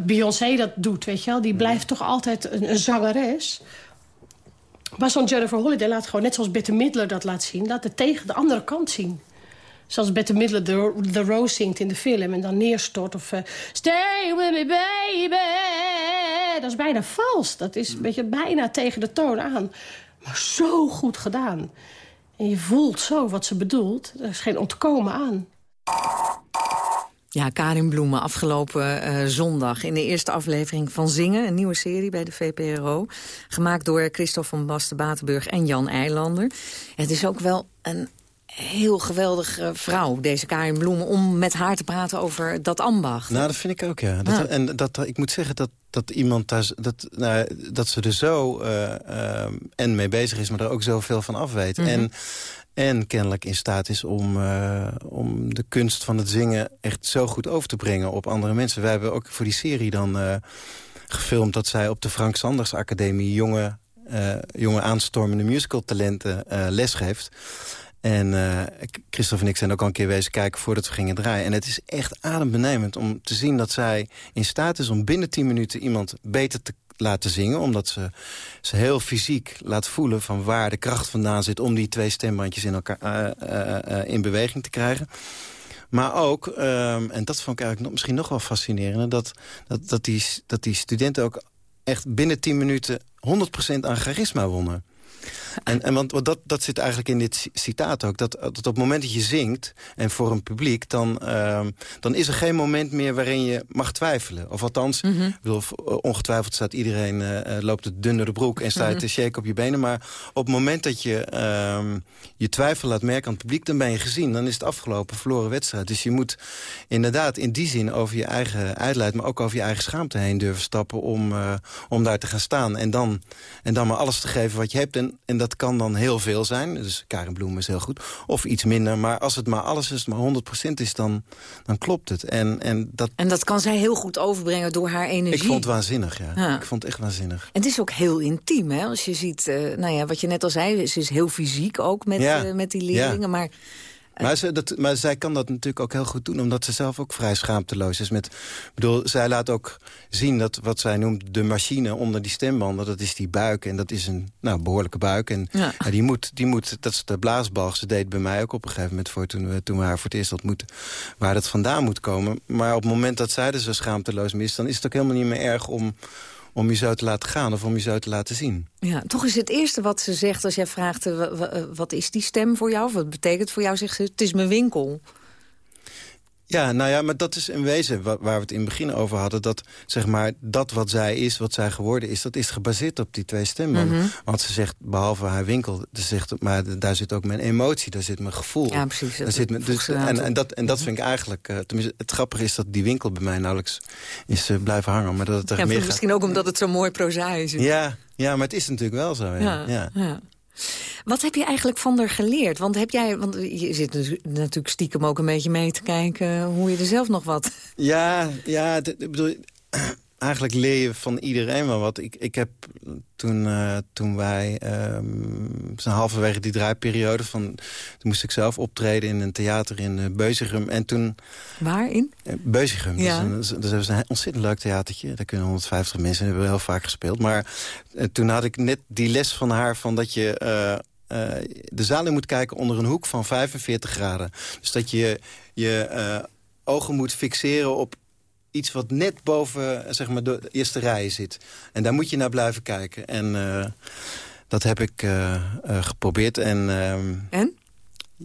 Beyoncé dat doet, weet je wel. Die blijft toch altijd een, een zangeres. Maar zo'n Jennifer Holiday laat gewoon, net zoals Bette Midler dat laat zien... laat het tegen de andere kant zien. Zoals Bette Midler de, de Rose zingt in de film en dan neerstort. Of uh, Stay with me, baby. Dat is bijna vals. Dat is een beetje bijna tegen de toon aan. Maar zo goed gedaan. En je voelt zo wat ze bedoelt. Er is geen ontkomen aan. Ja, Karin Bloemen, afgelopen uh, zondag in de eerste aflevering van Zingen. Een nieuwe serie bij de VPRO. Gemaakt door Christophe van Basten-Batenburg en Jan Eilander. Het is ook wel een heel geweldige vrouw, deze Karin Bloemen... om met haar te praten over dat ambacht. Nou, dat vind ik ook, ja. Dat, En dat, ik moet zeggen dat, dat iemand daar... Dat, nou, dat ze er zo uh, uh, en mee bezig is, maar er ook zoveel van af weet. Mhm. En en kennelijk in staat is om, uh, om de kunst van het zingen... echt zo goed over te brengen op andere mensen. Wij hebben ook voor die serie dan gefilmd... dat zij op de Frank Sanders Academie jonge, jonge aanstormende musicaltalenten lesgeeft. En uh, Christophe en ik zijn ook al een keer wezen kijken voordat we gingen draaien. En het is echt adembenemend om te zien dat zij in staat is... om binnen 10 minuten iemand beter te laten zingen. Omdat ze, ze heel fysiek laat voelen van waar de kracht vandaan zit... om die twee stembandjes in, elkaar, uh, uh, in beweging te krijgen. Maar ook, um, en dat vond ik eigenlijk misschien nog wel fascinerend... Dat, dat, dat, die, dat die studenten ook echt binnen 10 minuten 100% aan charisma wonnen. En, en want dat, dat zit eigenlijk in dit citaat ook. Dat, dat op het moment dat je zingt en voor een publiek... dan, uh, dan is er geen moment meer waarin je mag twijfelen. Of althans, mm -hmm. bedoel, ongetwijfeld staat iedereen... Uh, loopt het dun door de broek en staat mm -hmm. te shake op je benen. Maar op het moment dat je uh, je twijfel laat merken aan het publiek... dan ben je gezien. Dan is het afgelopen, verloren wedstrijd. Dus je moet inderdaad in die zin over je eigen uitleid... maar ook over je eigen schaamte heen durven stappen... om, om daar te gaan staan. En dan, en dan maar alles te geven wat je hebt. En, en dat kan dan heel veel zijn. Dus Karen Bloem is heel goed. Of iets minder. Maar als het maar alles is, maar 100% is, dan, dan klopt het. En, en, dat... en dat kan zij heel goed overbrengen door haar energie. Ik vond het waanzinnig, ja. Ik vond het echt waanzinnig. En het is ook heel intiem, hè. Als je ziet, uh, nou ja, wat je net al zei, ze is heel fysiek ook met, ja. uh, met die leerlingen. Ja. Maar maar, ze, dat, maar zij kan dat natuurlijk ook heel goed doen... omdat ze zelf ook vrij schaamteloos is. Met, bedoel, zij laat ook zien dat wat zij noemt de machine onder die stembanden... dat is die buik en dat is een nou, behoorlijke buik. En ja. Die, moet, die moet, dat is de blaasbalg. Ze deed bij mij ook op een gegeven moment voor toen we, toen we haar voor het eerst ontmoeten... waar dat vandaan moet komen. Maar op het moment dat zij er zo schaamteloos mis... dan is het ook helemaal niet meer erg om om je zo te laten gaan of om je zo te laten zien. Ja, toch is het eerste wat ze zegt als jij vraagt... Eh, wat is die stem voor jou? Wat betekent voor jou? Zegt ze, het is mijn winkel. Ja, nou ja, maar dat is in wezen waar, we het in het begin over hadden. Dat, zeg maar, dat wat zij is, wat zij geworden is, dat is gebaseerd op die twee stemmen. Mm Want ze zegt, behalve haar winkel, ze zegt, maar daar zit ook mijn emotie, daar zit mijn gevoel. Ja, precies. Daar zit mijn, dus, en, en, dat, en dat vind ik eigenlijk, uh, tenminste, het grappige is dat die winkel bij mij nauwelijks is uh, blijven hangen. Maar dat het er ja, meer misschien ook omdat het zo mooi prozaïs is. Ja, ja, maar het is natuurlijk wel zo. ja. ja. ja. Wat heb je eigenlijk van haar geleerd? Want heb jij, want je zit natuurlijk stiekem ook een beetje mee te kijken hoe je er zelf nog wat. Ja, ja, ik bedoel, eigenlijk leer je van iedereen wel wat. Ik, ik heb toen, uh, toen wij, um, zijn halverwege die draaiperiode... Van, toen moest ik zelf optreden in een theater in uh, Beuzigum. En toen... Waar in? Uh, Beuzigum. Ja. Dat, is een, dat is een ontzettend leuk theatertje. Daar kunnen 150 mensen en hebben we heel vaak gespeeld. Maar toen had ik net die les van haar van dat je... de zaal in moet kijken onder een hoek van 45 graden. Dus dat je je ogen moet fixeren op iets wat net boven zeg maar, de eerste rij zit. En daar moet je naar blijven kijken. En dat heb ik geprobeerd. En, ehm, en?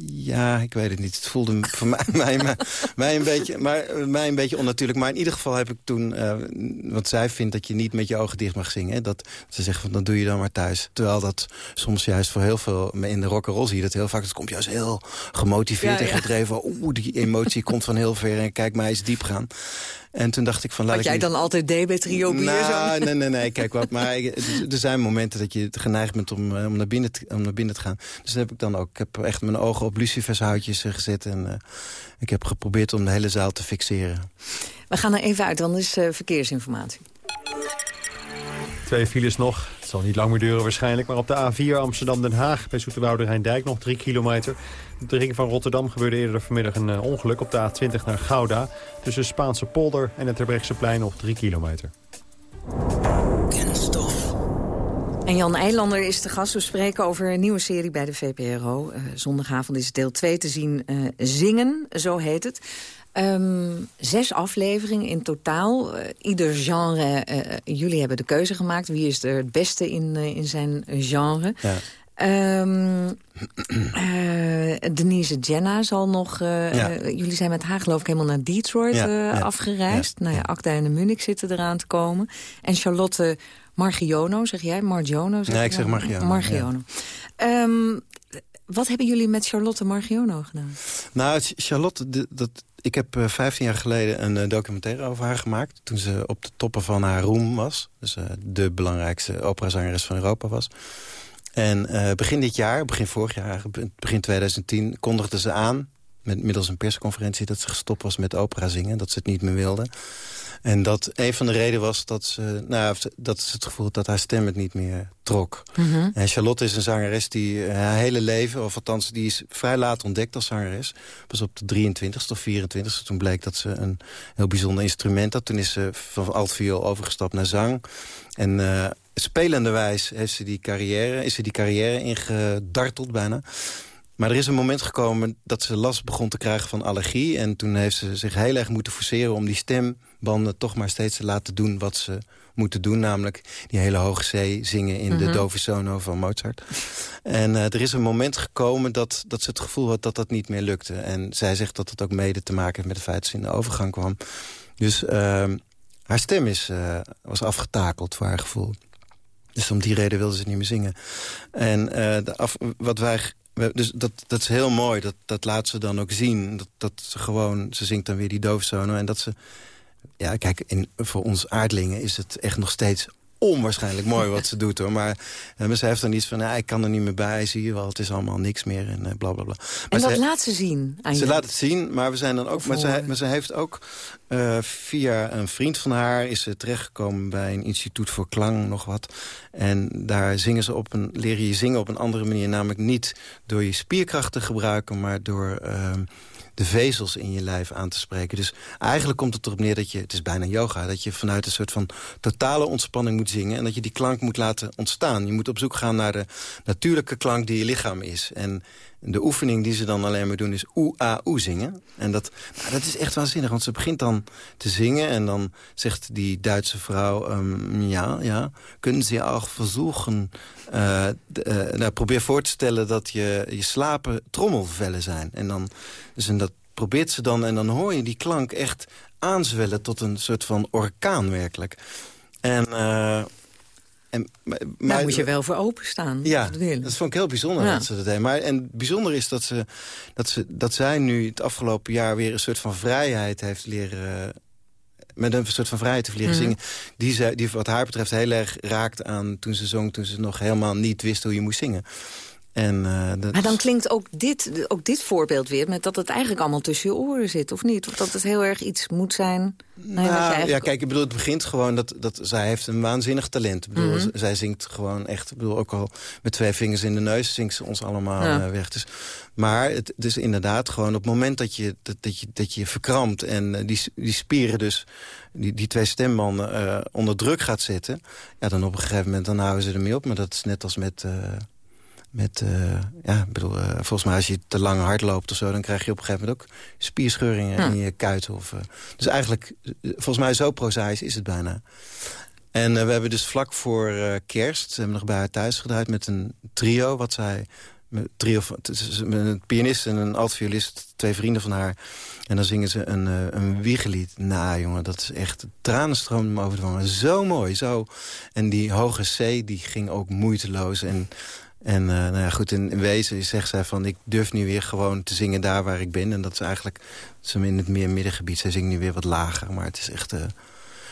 Ja, ik weet het niet. Het voelde voor mij, mij, mij, een beetje, maar, mij een beetje onnatuurlijk. Maar in ieder geval heb ik toen... Uh, want zij vindt dat je niet met je ogen dicht mag zingen. Dat, ze zegt van, dan doe je dan maar thuis. Terwijl dat soms juist voor heel veel... In de rock'n'roll zie je dat heel vaak. Het komt juist heel gemotiveerd en gedreven. Oeh, die emotie komt van heel ver. En kijk mij eens diep gaan. En toen dacht ik van... Laat wat jij dan altijd deed bij Trio Bier? Nou, nee, nee, nee, kijk wat. Maar er zijn momenten dat je geneigd bent om, eh, om, naar binnen te, om naar binnen te gaan. Dus dat heb ik dan ook. Ik heb echt mijn ogen op lucifershoutjes eh, gezet. En uh, ik heb geprobeerd om de hele zaal te fixeren. We gaan er even uit, dan is uh, verkeersinformatie. Twee files nog. Zal niet lang meer duren waarschijnlijk. Maar op de A4 Amsterdam-Den Haag bij Zoeterwoude Rijndijk nog drie kilometer. Op de ring van Rotterdam gebeurde eerder vanmiddag een uh, ongeluk op de A20 naar Gouda. Tussen Spaanse polder en het Terbrechtseplein nog drie kilometer. Kenstof. En Jan Eilander is de gast. We spreken over een nieuwe serie bij de VPRO. Uh, zondagavond is deel 2 te zien. Uh, Zingen, zo heet het. Um, zes afleveringen in totaal. Uh, ieder genre, uh, jullie hebben de keuze gemaakt. Wie is er het beste in, uh, in zijn genre? Ja. Um, Denise Jenna zal nog... Ja. jullie zijn met haar geloof ik helemaal naar Detroit ja, afgereisd. Nou ja, Acta en de Munich zitten eraan te komen. En Charlotte Margiono, zeg jij? Margiono? Zeg nee, ik zeg Margiono. Margiono. Um, wat hebben jullie met Charlotte Margiono gedaan? Nou, Charlotte, dat, ik heb uh, 15 jaar geleden een uh, documentaire over haar gemaakt. Toen ze op de toppen van haar roem was. Dus uh, de belangrijkste operazangeres van Europa was. En begin dit jaar, begin vorig jaar, begin 2010... kondigde ze aan, met, middels een persconferentie... dat ze gestopt was met opera zingen. Dat ze het niet meer wilde. En dat een van de redenen was dat ze, nou, dat ze het gevoel had dat haar stem het niet meer trok. Mhm. En Charlotte is een zangeres die eh, haar hele leven, of althans die is vrij laat ontdekt als zangeres. Pas op de 23ste of 24ste, toen bleek dat ze een heel bijzonder instrument had. Toen is ze van altviool overgestapt naar zang. En uh, spelenderwijs heeft ze die carrière, is ze die carrière ingedarteld bijna. Maar er is een moment gekomen dat ze last begon te krijgen van allergie. En toen heeft ze zich heel erg moeten forceren om die stembanden toch maar steeds te laten doen wat ze moeten doen. Namelijk die hele hoge C zingen in de mhm. Dove Sono van Mozart. En uh, er is een moment gekomen dat, dat ze het gevoel had dat dat niet meer lukte. En zij zegt dat het ook mede te maken heeft met het feit dat ze in de overgang kwam. Dus uh, haar stem is, uh, was afgetakeld voor haar gevoel. Dus om die reden wilde ze niet meer zingen. En uh, de af, wat wij dus dat, dat is heel mooi. Dat, dat laat ze dan ook zien. Dat, dat ze gewoon, ze zingt dan weer die doofzono. En dat ze, ja kijk, in, voor ons aardlingen is het echt nog steeds onwaarschijnlijk mooi wat ze doet hoor. Maar, uh, ze heeft dan iets van, nou, ik kan er niet meer bij, zie je wel, het is allemaal niks meer en uh, bla bla bla. Maar en dat laat ze zien aan Ze laat het zien, maar we zijn dan ook, maar ze, maar ze, heeft ook uh, via een vriend van haar is ze terechtgekomen bij een instituut voor klang, nog wat. En daar zingen ze op een, leren je zingen op een andere manier, namelijk niet door je spierkracht te gebruiken, maar door ehm, de vezels in je lijf aan te spreken. Dus eigenlijk komt het erop neer dat je, het is bijna yoga... dat je vanuit een soort van totale ontspanning moet zingen... en dat je die klank moet laten ontstaan. Je moet op zoek gaan naar de natuurlijke klank die je lichaam is. En de oefening die ze dan alleen maar doen is oe-a-oe zingen. En dat, nou, dat is echt waanzinnig, want ze begint dan te zingen... en dan zegt die Duitse vrouw, um, ja, ja, kunnen ze ook verzoeken... Uh, nou, probeer voor te stellen dat je, je slapen trommelvellen zijn. En dan, dus en dat probeert ze dan en dan hoor je die klank echt aanzwellen... tot een soort van orkaan werkelijk. En... Uh, en, maar, Daar moet je wel voor openstaan. Ja, dat vond ik heel bijzonder dat ze dat deed. Maar, en bijzonder is dat, ze, dat, ze, dat zij nu het afgelopen jaar weer een soort van vrijheid heeft leren... met een soort van vrijheid te leren mhm. zingen. Die, ze, die wat haar betreft heel erg raakt aan toen ze zong... toen ze nog helemaal niet wist hoe je moest zingen. En, uh, maar dan klinkt ook dit, ook dit voorbeeld weer... met dat het eigenlijk allemaal tussen je oren zit, of niet? Of dat het heel erg iets moet zijn... Nou, nou Ja, kijk, ik bedoel, het begint gewoon dat, dat zij heeft een waanzinnig talent. Ik bedoel, mm zij zingt gewoon echt, ik bedoel, ook al met twee vingers in de neus zingt ze ons allemaal ja. uh, weg. Dus, maar het, is inderdaad gewoon op het moment dat je, dat, dat je, dat je verkrampt... en uh, die, die spieren dus, die, die twee stembanden uh, onder druk gaat zetten... ja, dan op een gegeven moment dan houden ze ermee op. Maar dat is net als met met, uh, ja, bedoel, uh, volgens mij als je te lang hard loopt of zo... dan krijg je op een gegeven moment ook spierscheuringen in je kuiten. Of, uh, dus eigenlijk, volgens mij zo prozaïs is het bijna. En we hebben dus vlak voor kerst, we hebben nog bij haar thuis gedraaid... met een trio, wat zij... Met, trio, met een pianist en een altviolist, twee vrienden van haar. En dan zingen ze een, een wiegelied. Nou, jongen, dat is echt... Tranen stroomden over de wangen. Zo mooi, zo. En die hoge C, die ging ook moeiteloos. En en uh, nou ja, goed, in, wezen zegt zij van... ik durf nu weer gewoon te zingen daar waar ik ben. En dat is eigenlijk ze in het meer middengebied. Zij zingt nu weer wat lager, maar het is echt... Uh,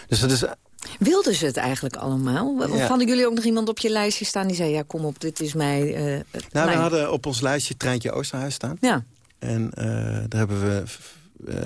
dus dat is... Wilden ze het eigenlijk allemaal? Of hadden jullie ook nog iemand op je lijstje staan die zei... ja, kom op, dit is mij... Uh, nou, we hadden op ons lijstje Treintje Oosterhuis staan. Ja. En daar hebben we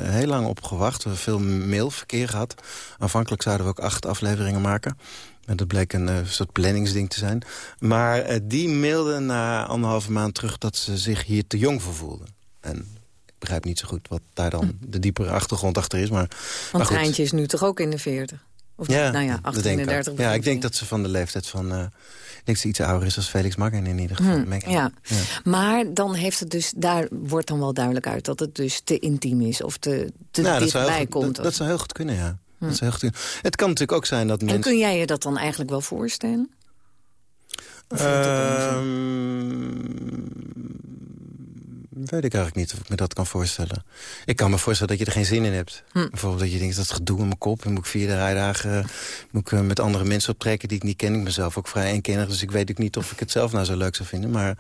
heel lang op gewacht. We hebben veel mailverkeer gehad. Aanvankelijk zouden we ook acht afleveringen maken. En dat bleek een uh, soort planningsding te zijn. Maar uh, die mailde na anderhalve maand terug dat ze zich hier te jong voor voelden. En ik begrijp niet zo goed wat daar dan hm. de diepere achtergrond achter is. Maar, Want Treintje is nu toch ook in de 40? Of ja, nou ja, 38. Ja, ik denk dat ze van de leeftijd van... Uh, ik denk dat ze iets ouder is als Felix Maggen in ieder geval. Hm, ja. ja. Maar dan heeft het dus, daar wordt dan wel duidelijk uit... dat het dus te intiem is of te, te nou, dichtbij komt. Dat, dat zou heel goed kunnen, ja. Hm. Dat is Het kan natuurlijk ook zijn dat mensen... En kun jij je dat dan eigenlijk wel voorstellen? Um, weet ik eigenlijk niet of ik me dat kan voorstellen. Ik kan me voorstellen dat je er geen zin in hebt. Hm. Bijvoorbeeld dat je denkt, dat gedoe in mijn kop. En moet ik vier rijdagen moet ik eh, met andere mensen optrekken die ik niet ken. Ik ben zelf ook vrij eenkennig, dus ik weet ook niet of ik het zelf nou zo leuk zou vinden. Maar,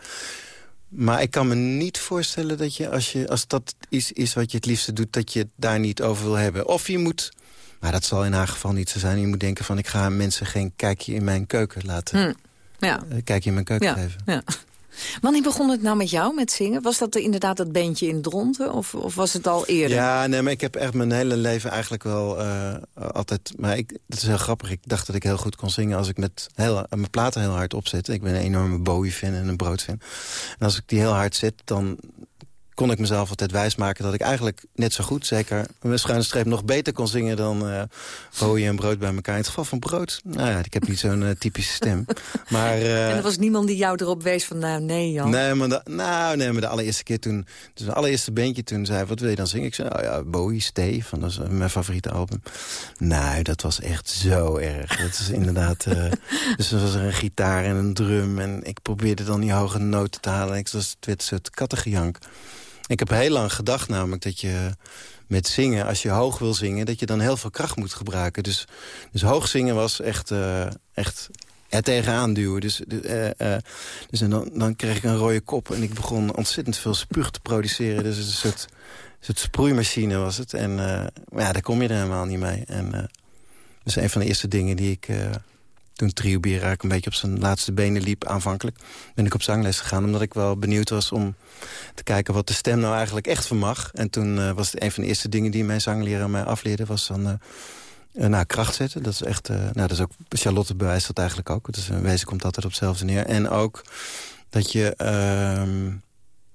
maar ik kan me niet voorstellen dat je als, je, als dat iets is wat je het liefste doet... dat je het daar niet over wil hebben. Of je moet maar dat zal in haar geval niet zo zijn. Je moet denken van ik ga mensen geen kijkje in mijn keuken laten. Hm. Ja. Uh, kijkje in mijn keuken geven. Ja. Wanneer begon het nou met jou, met zingen? Was dat inderdaad dat bandje in Dronten? Of, of was het al eerder? Ja, nee, maar ik heb echt mijn hele leven eigenlijk wel uh, altijd... Maar ik, dat is heel grappig. Ik dacht dat ik heel goed kon zingen als ik met heel, mijn platen heel hard opzet. Ik ben een enorme Bowie-fan en een brood-fan. En als ik die heel hard zet, dan kon ik mezelf altijd wijsmaken dat ik eigenlijk net zo goed... zeker mijn schuine streep nog beter kon zingen dan uh, en brood bij elkaar. In het geval van brood, nou ja, ik heb niet zo'n uh, typische stem. Maar, uh, en er was niemand die jou erop wees van, nou nee Jan. Nee, maar de, nou, nee, maar de allereerste keer toen... Dus het allereerste bandje toen zei, wat wil je dan zingen? Ik zei, oh ja, Bowie, Stay, van dat is mijn favoriete album. Nou, dat was echt zo erg. Dat is inderdaad... dus er was er een gitaar en een drum en ik probeerde dan die hoge noten te halen. Ik was, het werd een soort kattengejank. Ik heb heel lang gedacht namelijk dat je met zingen, als je hoog wil zingen... dat je dan heel veel kracht moet gebruiken. Dus, dus hoog zingen was echt, uh, echt er tegenaan duwen. Dus, uh, uh, dus dan, dan kreeg ik een rode kop en ik begon ontzettend veel spuug te produceren. Dus het een soort, sproeimachine was het. En ja, daar kom je er helemaal niet mee. En dat is een van de eerste dingen die ik toen Trio Bierak een beetje op zijn laatste benen liep aanvankelijk... ben ik op zangles gegaan, omdat ik wel benieuwd was om te kijken wat de stem nou eigenlijk echt vermag. En toen uh, was het een van de eerste dingen die mijn zangleraar mij afleerde... was dan uh, uh, kracht zetten. Dat is echt, nou, dat is ook, Charlotte bewijst dat eigenlijk ook. Dus een wezen komt altijd op hetzelfde neer. En ook dat je ehm,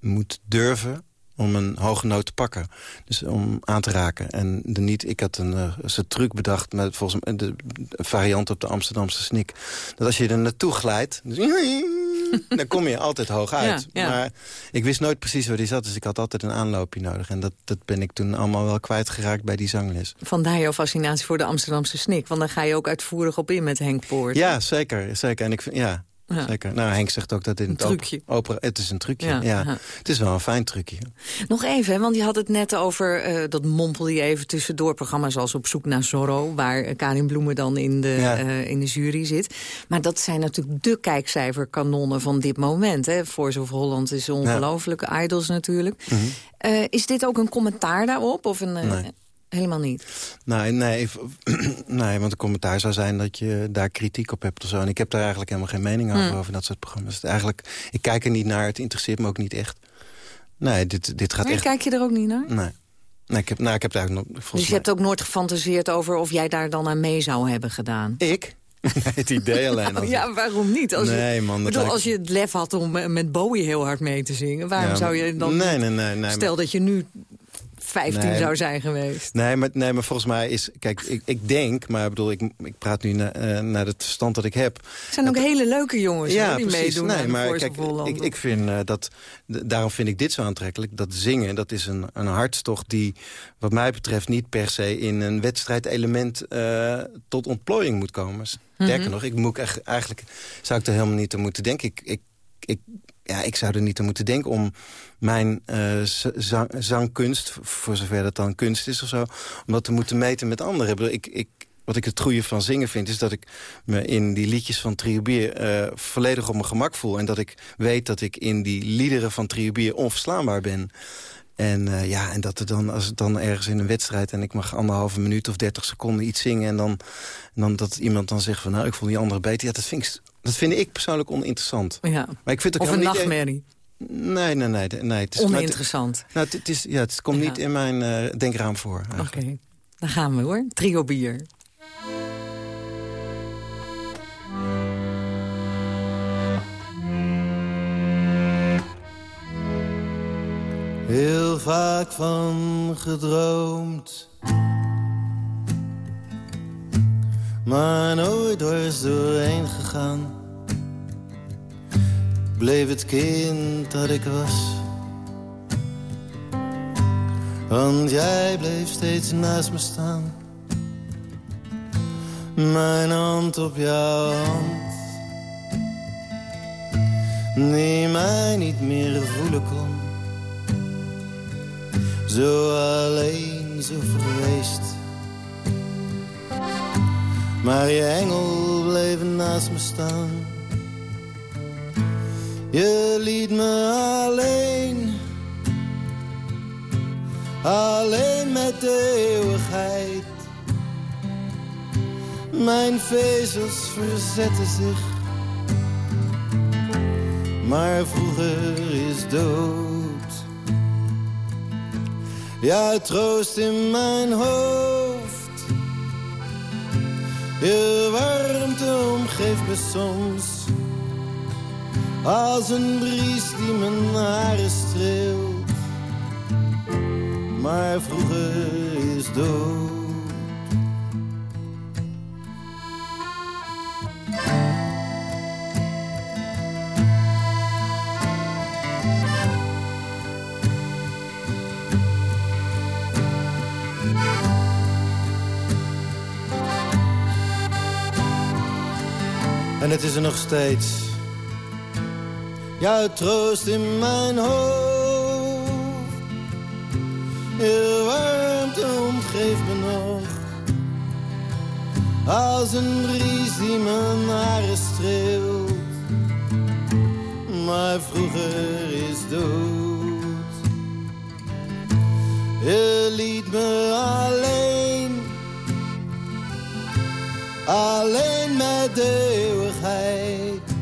moet durven om een hoge noot te pakken. Dus om aan te raken. En de niet, ik had een, uh, truc bedacht met volgens mij de, variant op de Amsterdamse snik. Dat als je er naartoe glijdt, dus, dan kom je altijd hoog uit. Maar ik wist nooit precies waar die zat, dus ik had altijd een aanloopje nodig. En dat, dat ben ik toen allemaal wel kwijtgeraakt bij die zangles. Vandaar jouw fascinatie voor de Amsterdamse snik. Want dan ga je ook uitvoerig op in met Henk Poort. Ja, zeker. zeker. En ik vind, ja, ja. Zeker. Nou, Henk zegt ook dat in het trucje. opera... Het is een trucje, ja, Het is wel een fijn trucje. Nog even, want je had het net over... Uh, dat mompelde je even tussendoor programma's als Op zoek naar Zorro... waar Karin Bloemen dan in de, uh, in de jury zit. Maar dat zijn natuurlijk de kijkcijferkanonnen van dit moment. Hè? Voice of Holland is ongelooflijke idols natuurlijk. Mm -hmm. uh, is dit ook een commentaar daarop? Of een, nee. Helemaal niet? Nee, nee, nee, want een commentaar zou zijn dat je daar kritiek op hebt of zo. En ik heb daar eigenlijk helemaal geen mening over, hmm. over dat soort programma's. Eigenlijk, ik kijk er niet naar, het interesseert me ook niet echt. Nee, dit, dit gaat maar echt... kijk je er ook niet naar? Nee. Nee, ik heb, nou, ik heb daar nog, dus je hebt ook nooit gefantaseerd over of jij daar dan aan mee zou hebben gedaan? Ik? het idee alleen. Als ja, waarom niet? Als nee, je, man. Bedoel, Als je het lef had om met Bowie heel hard mee te zingen... waarom zou je dan... Nee, nee, nee. nee stel dat je nu 15 zou zijn geweest. Nee maar, nee, maar volgens mij is... Kijk, ik, ik denk, maar ik bedoel, ik, ik praat nu na, uh, naar het verstand dat ik heb. Het zijn ook hele leuke jongens ja, die precies. meedoen nee, maar kijk, ik, ik vind uh, dat... Daarom vind ik dit zo aantrekkelijk. Dat zingen, dat is een, een hartstocht die wat mij betreft niet per se in een wedstrijdelement uh, tot ontplooiing moet komen. Sterker mm nog, ik moet echt, eigenlijk zou ik er helemaal niet aan moeten denken. Ik, ik, ik, ja, ik zou er niet aan moeten denken om mijn zang, zangkunst, voor zover dat dan kunst is of zo... om dat te moeten meten met anderen. Ik, ik, wat ik het goede van zingen vind, is dat ik me in die liedjes van Triobier uh, volledig op mijn gemak voel. En dat ik weet dat ik in die liederen van Triobier onverslaanbaar ben. En uh, ja, en dat er dan, als het dan ergens in een wedstrijd... en ik mag anderhalve minuut of dertig seconden iets zingen... en dan, en dan dat iemand dan zegt van, nou, ik voel die andere beter. Ja, dat vind dat vind ik persoonlijk oninteressant. Ja. Maar ik vind het ook of een nachtmerrie. Nee, nee, nee. nee het is, Oninteressant. nou, het, is, ja, het komt niet in mijn uh, denkraam voor. Oké, okay. dan gaan we hoor. Trio bier. Heel vaak van gedroomd. Maar nooit dwars doorheen gegaan bleef het kind dat ik was. Want jij bleef steeds naast me staan. Mijn hand op jouw hand. Die mij niet meer voelen kon. Zo alleen, zo verweest. Maar je engel bleef naast me staan. Je liet me alleen, alleen met de eeuwigheid. Mijn vezels verzetten zich, maar vroeger is dood. Ja, troost in mijn hoofd, je warmte omgeeft me soms als een bries die mijn haren streelt. Maar vroeger is dood. En het is er nog steeds jouw troost in mijn hoofd. Je warmte omgeeft me nog, als een bries die mijn haren streelt. Maar vroeger is dood. Je liet me alleen, alleen met de eeuwigheid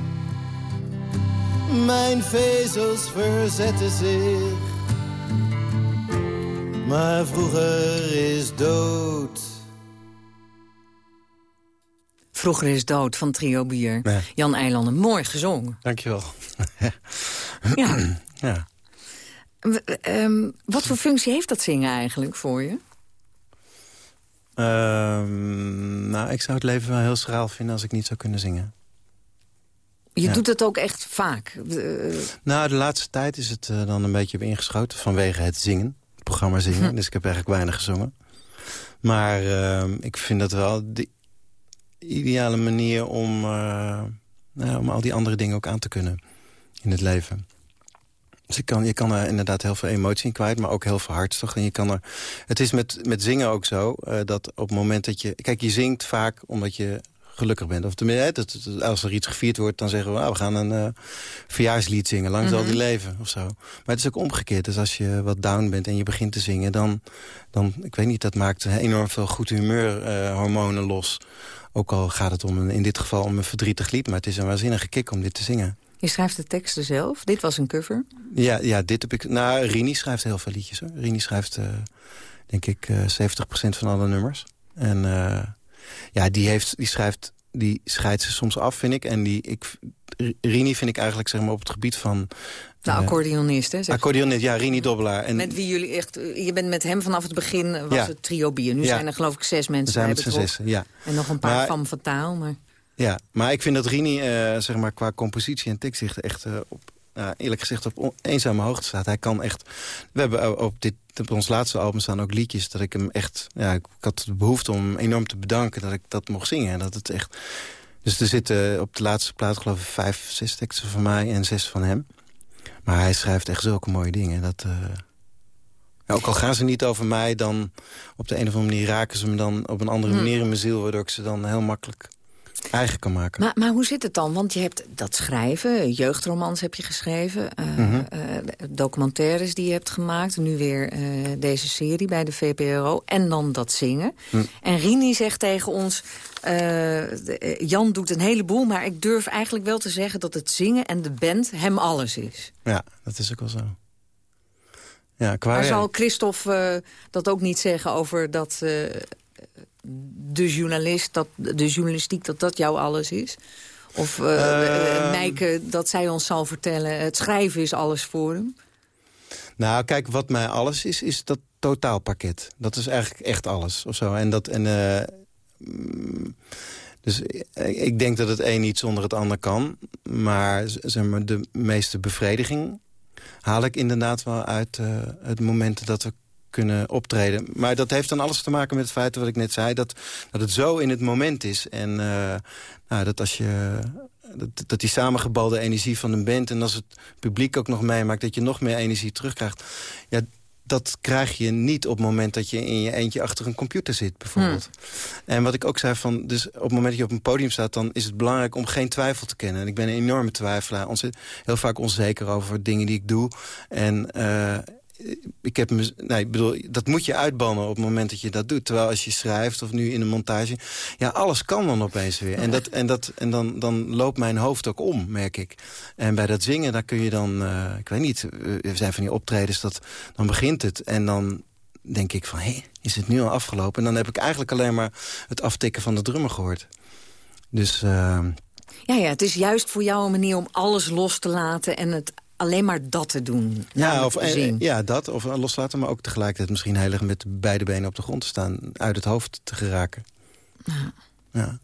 mijn vezels verzetten zich. Maar vroeger is dood. Vroeger is dood van Trio Bier. Jan Eilanden, mooi gezongen. Dankjewel. ja. ja. Um, wat voor functie heeft dat zingen eigenlijk voor je? Um, nou, ik zou het leven wel heel schraal vinden als ik niet zou kunnen zingen. Je doet het ook echt vaak? Nou, de laatste tijd is het uh, dan een beetje ingeschoten vanwege het zingen. Het programma zingen. Hm. Dus ik heb eigenlijk weinig gezongen. Maar uh, ik vind dat wel de ideale manier om, uh, nou, om al die andere dingen ook aan te kunnen in het leven. Dus je kan, je kan er inderdaad heel veel emotie in kwijt, maar ook heel veel hartstocht. En je kan er, het is met, met zingen ook zo, uh, dat op het moment dat je... Kijk, je zingt vaak omdat je gelukkig bent. Of tenminste, als er iets gevierd wordt, dan zeggen we... Nou, we gaan een uh, verjaarslied zingen, lang zal die mhm. leven, of zo. Maar het is ook omgekeerd. Dus als je wat down bent en je begint te zingen... dan, dan ik weet niet, dat maakt enorm veel goed humeurhormonen uh, los. Ook al gaat het om een, in dit geval om een verdrietig lied... maar het is een waanzinnige kick om dit te zingen. Je schrijft de teksten zelf? Dit was een cover? Ja, ja dit heb ik... Nou, Rini schrijft heel veel liedjes. Hoor. Rini schrijft, uh, denk ik, uh, 70% van alle nummers. En... Ja, die, heeft, die schrijft die scheidt ze soms af, vind ik. En die, ik, Rini vind ik eigenlijk zeg maar, op het gebied van... De accordeonist, hè? Accordeonist, ja, Rini Dobbelaar. En met wie jullie echt... Je bent met hem vanaf het begin, was het trio bier. Nu zijn er geloof ik zes mensen zijn met z'n zes, ja. En nog een paar van Fataal, maar... Ja, maar ik vind dat Rini, zeg maar, qua compositie en tekst echt op uh, eerlijk gezegd op eenzame hoogte staat. Hij kan echt... We hebben op, dit, op ons laatste album staan ook liedjes dat ik hem echt... Ja, ik, had de behoefte om hem enorm te bedanken dat ik dat mocht zingen. En dat het echt... Dus er zitten op de laatste plaat geloof ik vijf, zes teksten van mij en zes van hem. Maar hij schrijft echt zulke mooie dingen. Dat, uh, ook al gaan ze niet over mij, dan op de een of andere manier raken ze me dan op een andere hm. manier in mijn ziel... waardoor ik ze dan heel makkelijk eigen kan maken. Maar, maar hoe zit het dan? Want je hebt dat schrijven, jeugdromans heb je geschreven... Uh, mm documentaires die je hebt gemaakt... nu weer uh, deze serie bij de VPRO en dan dat zingen. Mm. En Rini zegt tegen ons... Jan doet een heleboel, maar ik durf eigenlijk wel te zeggen... dat het zingen en de band hem alles is. Ja, dat is ook wel zo. Ja, qua maar zal Christophe dat ook niet zeggen over dat de journalist, dat, de journalistiek, dat dat jou alles is? Of uh, dat zij ons zal vertellen, het schrijven is alles voor hem? Nou, kijk, wat mij alles is, is dat totaalpakket. Dat is eigenlijk echt alles. Of zo. En dat, en, mm, dus ik denk dat het een niet zonder het ander kan. Maar, zeg maar de meeste bevrediging haal ik inderdaad wel uit het moment dat we kunnen optreden. Maar dat heeft dan alles te maken met het feit wat ik net zei... dat, dat het zo in het moment is. En uh, nou, dat als je... Dat, dat die samengebalde energie van een band... en als het publiek ook nog meemaakt... dat je nog meer energie terugkrijgt. Ja, dat krijg je niet op het moment dat je in je eentje achter een computer zit, bijvoorbeeld. Hmm. En wat ik ook zei, van, dus op het moment dat je op een podium staat... dan is het belangrijk om geen twijfel te kennen. En ik ben een enorme twijfelaar. Heel vaak onzeker over dingen die ik doe. En uh, ik heb me, nee, ik bedoel, dat moet je uitbannen op het moment dat je dat doet. Terwijl als je schrijft of nu in een montage... ja, alles kan dan opeens weer. En, dat, en, dat, en dan, dan loopt mijn hoofd ook om, merk ik. En bij dat zingen, daar kun je dan... Uh, ik weet niet, er zijn van die optredens, dat, dan begint het. En dan denk ik van, hé, is het nu al afgelopen? En dan heb ik eigenlijk alleen maar het aftikken van de drummer gehoord. Dus... Uh, ja, ja, het is juist voor jou een manier om alles los te laten... en het alleen maar dat te doen. Ja, of, eh, ja, dat. Of loslaten, maar ook tegelijkertijd misschien heel erg met beide benen op de grond te staan. Uit het hoofd te geraken. Ja. ja.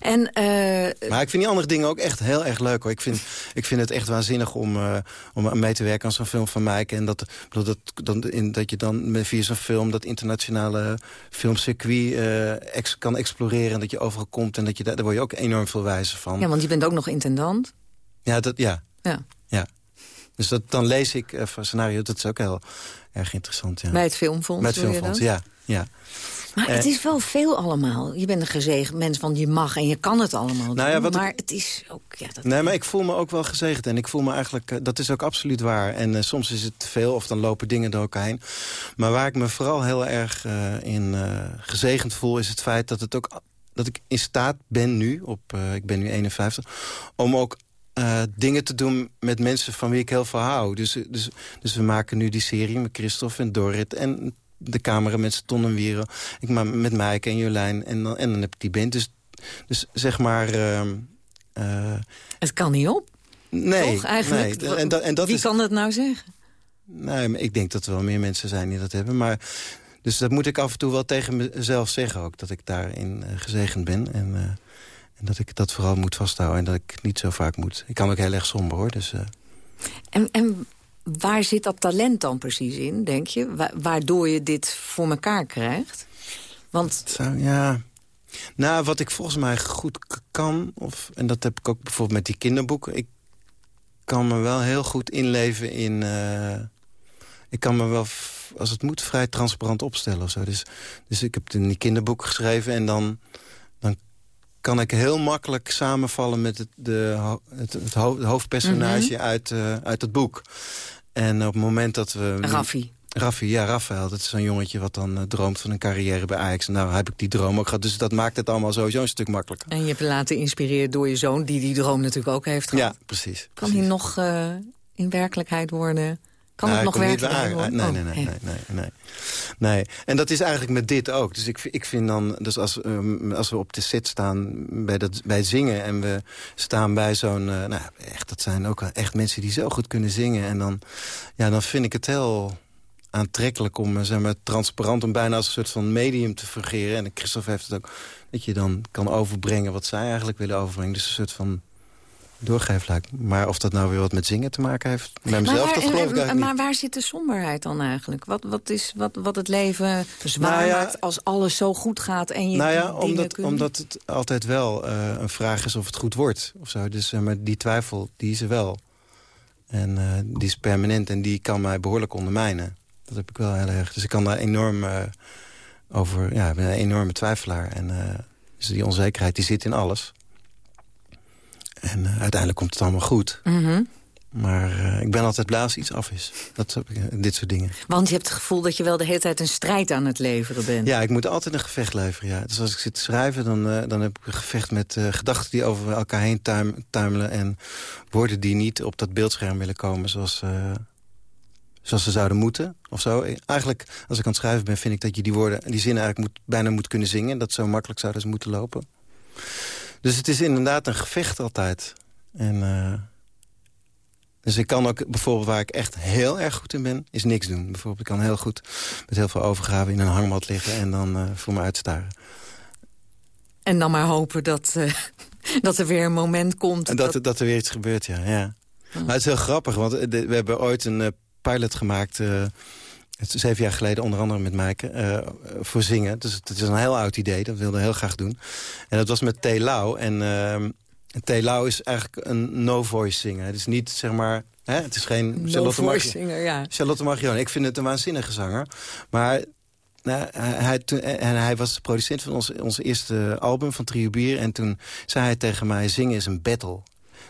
En, uh, maar ik vind die andere dingen ook echt heel erg leuk. hoor. Ik vind, ik vind het echt waanzinnig om, uh, om mee te werken aan zo'n film van Mike. En dat, dat, dat, in, dat je dan via zo'n film dat internationale filmcircuit uh, ex, kan exploreren. En dat je overal komt. En dat je, daar, daar word je ook enorm veel wijzer van. Ja, want je bent ook nog intendant. Ja, dat, ja. Ja. ja. Dus dat, dan lees ik uh, scenario, dat is ook heel erg interessant. Ja. Bij het Filmfonds? Bij het Filmfonds, ja. ja. Maar het eh, is wel veel allemaal. Je bent een gezegend mens, want je mag en je kan het allemaal nou ja. Maar het is ook... Ja, dat nee, maar ik voel me ook wel gezegend. En ik voel me eigenlijk... Eh, dat is ook absoluut waar. En soms is het te veel of dan lopen dingen door elkaar heen. Maar waar ik me vooral heel erg in gezegend voel... is het feit dat, het ook, dat ik in staat ben nu... Op, ik ben nu 51... om ook uh, dingen te doen met mensen van wie ik heel veel hou. Dus, dus, dus we maken nu die serie met Christophe en Dorrit... en de camera met Ton en Wieren. Ik maak met Maaike en Jolijn. En dan, en dan heb ik die band. Dus, dus zeg maar... Uh, uh, het kan niet op. Nee. Toch, eigenlijk? Nee. En, en dat wie kan dat nou zeggen? Nee, ik denk dat er wel meer mensen zijn die dat hebben. Maar, dus dat moet ik af en toe wel tegen mezelf zeggen ook. Dat ik daarin gezegend ben. En en dat ik dat vooral moet vasthouden en dat ik niet zo vaak moet. Ik kan ook heel erg somber hoor. Dus, uh... en, en waar zit dat talent dan precies in, denk je? waardoor je dit voor elkaar krijgt? Want... Zou, ja... Nou, wat ik volgens mij goed kan... Of, en dat heb ik ook bijvoorbeeld met die kinderboeken... ik kan me wel heel goed inleven in... Uh, ik kan me wel, als het moet, vrij transparant opstellen of zo. Dus, dus ik heb in die kinderboeken geschreven en dan kan ik heel makkelijk samenvallen met het, de, het, het hoofdpersonage mhm. uit, uh, uit het boek. En op het moment dat we... Raffi. Raffi, ja, Rafael. Dat is zo'n jongetje wat dan uh, droomt van een carrière bij Ajax. Nou heb ik die droom ook gehad. Dus dat maakt het allemaal sowieso een stuk makkelijker. En je hebt laten inspireren door je zoon, die die droom natuurlijk ook heeft gehad. Ja, precies. Kan hij nog uh, in werkelijkheid worden Kan het nog werken? Nee, nee, nee, nee, nee, nee, nee. En dat is eigenlijk met dit ook. Dus ik, ik vind dan, dus als, um, als we op de set staan bij, dat, bij zingen... en we staan bij zo'n... Uh, nou, echt, dat zijn ook echt mensen die zo goed kunnen zingen. En dan, ja, dan vind ik het heel aantrekkelijk om, zeg maar, transparant... om bijna als een soort van medium te fungeren. En Christophe heeft het ook, dat je dan kan overbrengen wat zij eigenlijk willen overbrengen. Dus een soort van doorgeefluik. Maar of dat nou weer wat met zingen te maken heeft, met mezelf, dat geloof ik eigenlijk Maar waar zit de somberheid dan eigenlijk? Wat, wat is wat, wat het leven zwaar nou maakt als alles zo goed gaat en je Nou ja, omdat, omdat het altijd wel uh, een vraag is of het goed wordt. Of zo. Dus uh, maar die twijfel, die is er wel. En uh, die is permanent en die kan mij behoorlijk ondermijnen. Dat heb ik wel heel erg. Dus ik kan daar enorm over... Ja, ik ben een enorme twijfelaar. En dus die onzekerheid die zit in alles. En uh, uiteindelijk komt het allemaal goed. Mhm. Maar uh, ik ben altijd blij als iets af is. Dat heb ik, uh, dit soort dingen. Want je hebt het gevoel dat je wel de hele tijd een strijd aan het leveren bent. Ja, ik moet altijd een gevecht leveren. Ja. Dus als ik zit te schrijven, dan, uh, dan heb ik een gevecht met gedachten die over elkaar heen tuim, tuimelen. En woorden die niet op dat beeldscherm willen komen zoals, zoals ze zouden moeten. Of zo. Eigenlijk, als ik aan het schrijven ben, vind ik dat je die woorden, die zinnen eigenlijk moet, bijna moet kunnen zingen. Dat zo makkelijk zouden ze moeten lopen. Dus het is inderdaad een gevecht altijd. En, uh, dus ik kan ook bijvoorbeeld waar ik echt heel erg goed in ben, is niks doen. Bijvoorbeeld ik kan heel goed met heel veel overgave in een hangmat liggen en dan uh, voor me uitstaren. En dan maar hopen dat, uh, dat er weer een moment komt. En dat, dat... dat er weer iets gebeurt, ja. ja. Oh. Maar het is heel grappig, want we hebben ooit een pilot gemaakt het is zeven jaar geleden onder andere met Maaike uh, voor zingen. Dus het, is een heel oud idee, dat wilde heel graag doen. En dat was met T. Lau. En uh, T. Lau is eigenlijk een no-voice zinger. Het is niet, zeg maar... Hè, het is geen no Charlotte zinger, ja. Charlotte Margione. Ik vind het een waanzinnige zanger. Maar nou, hij, en hij was de producent van ons, ons eerste album van Trio Bier. En toen zei hij tegen mij, zingen is een battle.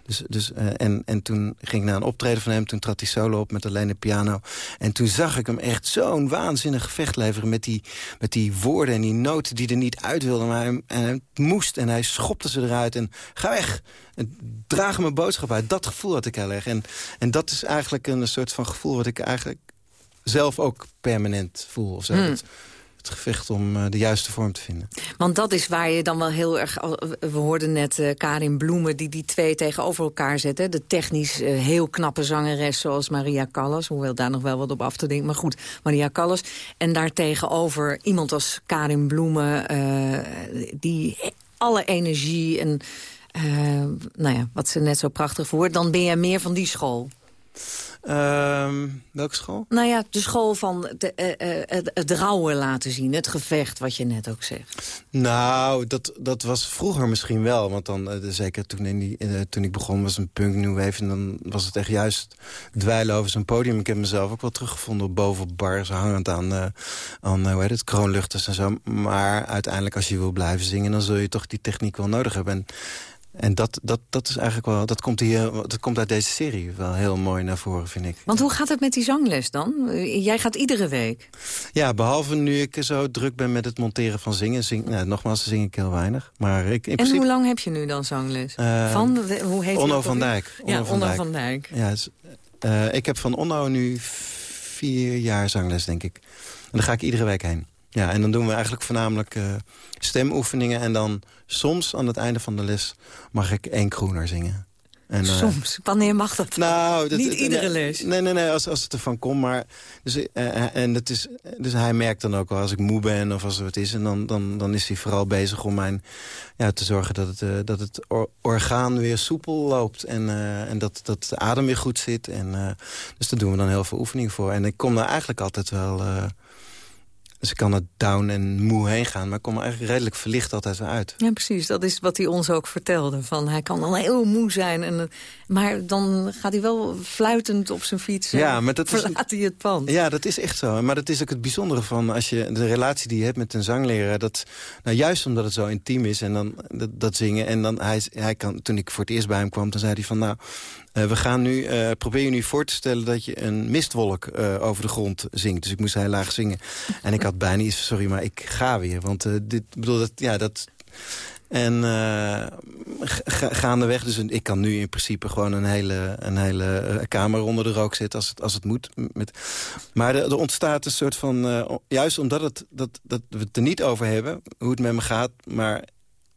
Dus, dus, uh, en, en toen ging ik naar een optreden van hem. Toen trad hij solo op met alleen de piano. En toen zag ik hem echt zo'n waanzinnig gevecht leveren... Met die, met die woorden en die noten die er niet uit wilden. Maar hij, en hij moest en hij schopte ze eruit. En ga weg! En draag mijn boodschap uit. Dat gevoel had ik heel erg. En, en dat is eigenlijk een soort van gevoel... wat ik eigenlijk zelf ook permanent voel. Of zo. Hmm het gevecht om uh, de juiste vorm te vinden. Want dat is waar je dan wel heel erg... We hoorden net uh, Karin Bloemen die die twee tegenover elkaar zetten. De technisch uh, heel knappe zangeres zoals Maria Callas. Hoewel daar nog wel wat op af te denken. Maar goed, Maria Callas. En daartegenover iemand als Karin Bloemen... die alle energie en... nou ja, wat ze net zo prachtig voert. Dan ben je meer van die school. Uh, welke school? Nou ja, de school van de, uh, uh, het, het rouwen laten zien. Het gevecht, wat je net ook zegt. Nou, dat, dat was vroeger misschien wel. Want dan, uh, zeker toen, in die, toen ik begon, was een punk new wave. En dan was het echt juist dweilen over zo'n podium. Ik heb mezelf ook wel teruggevonden boven op bars. Hangend aan, aan hoe heet het, kroonluchters en zo. Maar uiteindelijk, als je wil blijven zingen... dan zul je toch die techniek wel nodig hebben. En, en dat, dat, dat is eigenlijk wel, dat komt, hier, dat komt uit deze serie wel heel mooi naar voren, vind ik. Want hoe gaat het met die zangles dan? Jij gaat iedere week. Ja, behalve nu ik zo druk ben met het monteren van zingen. Zing, nou, nogmaals, zing ik heel weinig. Maar ik, in en hoe lang heb je nu dan zangles? Uh, van, hoe heet Onno van Dijk. Onno ja, van Onno Dijk. van Dijk. Ja, dus, uh, ik heb van Onno nu vier jaar zangles, denk ik. En daar ga ik iedere week heen. Ja, en dan doen we eigenlijk voornamelijk uh, stemoefeningen. En dan soms aan het einde van de les mag ik één kroener zingen. En, uh, Soms? Wanneer mag dat Nou, dat, Niet iedere les? Nee, nee, nee, als, als het ervan komt. Maar, dus, uh, en dat is, dus hij merkt dan ook wel als ik moe ben of als er wat is. En dan, dan, dan is hij vooral bezig om mijn, ja, te zorgen dat het, dat het orgaan weer soepel loopt. En, en dat, dat de adem weer goed zit. En, dus daar doen we dan heel veel oefening voor. En ik kom daar eigenlijk altijd wel dus ik kan er down en moe heen gaan. Maar ik kom er eigenlijk redelijk verlicht altijd weer uit. Ja, precies. Dat is wat hij ons ook vertelde. Van, hij kan al heel moe zijn. En, maar dan gaat hij wel fluitend op zijn fiets. Ja, maar dat verlaat hij het pand. Ja, dat is echt zo. Maar dat is ook het bijzondere van als je de relatie die je hebt met een zangleraar. Dat, nou, juist omdat het zo intiem is en dan dat, dat zingen. En dan hij, hij kan, toen ik voor het eerst bij hem kwam, dan zei hij van nou... Uh, we gaan nu, uh, probeer je nu voor te stellen dat je een mistwolk uh, over de grond zingt. Dus ik moest heel laag zingen. En ik had bijna iets, sorry, maar ik ga weer. Want dit, bedoel, dat, ja, dat... En gaandeweg, dus ik kan nu in principe gewoon een hele, een hele eh, kamer onder de rook zitten als het, als het moet. Met, maar er, ontstaat een soort van, juist omdat het, dat, dat we het er niet over hebben, hoe het met me gaat, maar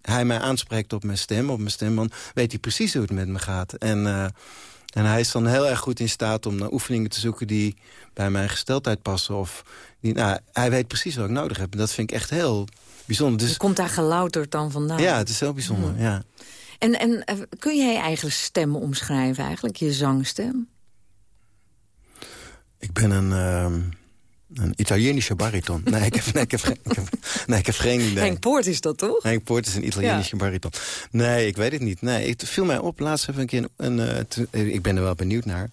hij mij aanspreekt op mijn stem, op mijn stem, dan weet hij precies hoe het met me gaat. En, uh, en hij is dan heel erg goed in staat om naar oefeningen te zoeken die bij mijn gesteldheid passen. Of die, nou, hij weet precies wat ik nodig heb. En dat vind ik echt heel bijzonder. Dus, je komt daar gelouterd dan vandaan. Ja, het is heel bijzonder, hmm. ja. En, en eh, kun jij je eigen stem omschrijven eigenlijk, je zangstem? Ik ben een, uh, een Italienische bariton. Nee, ik heb, nee, ik heb, geen, ik heb, nee, ik heb geen idee. Henk Poort is dat toch? Henk Poort is een Italienische bariton. Nee, ik weet het niet. Nee, het viel mij op. Laatst even een keer een... Uh, ik ben er wel benieuwd naar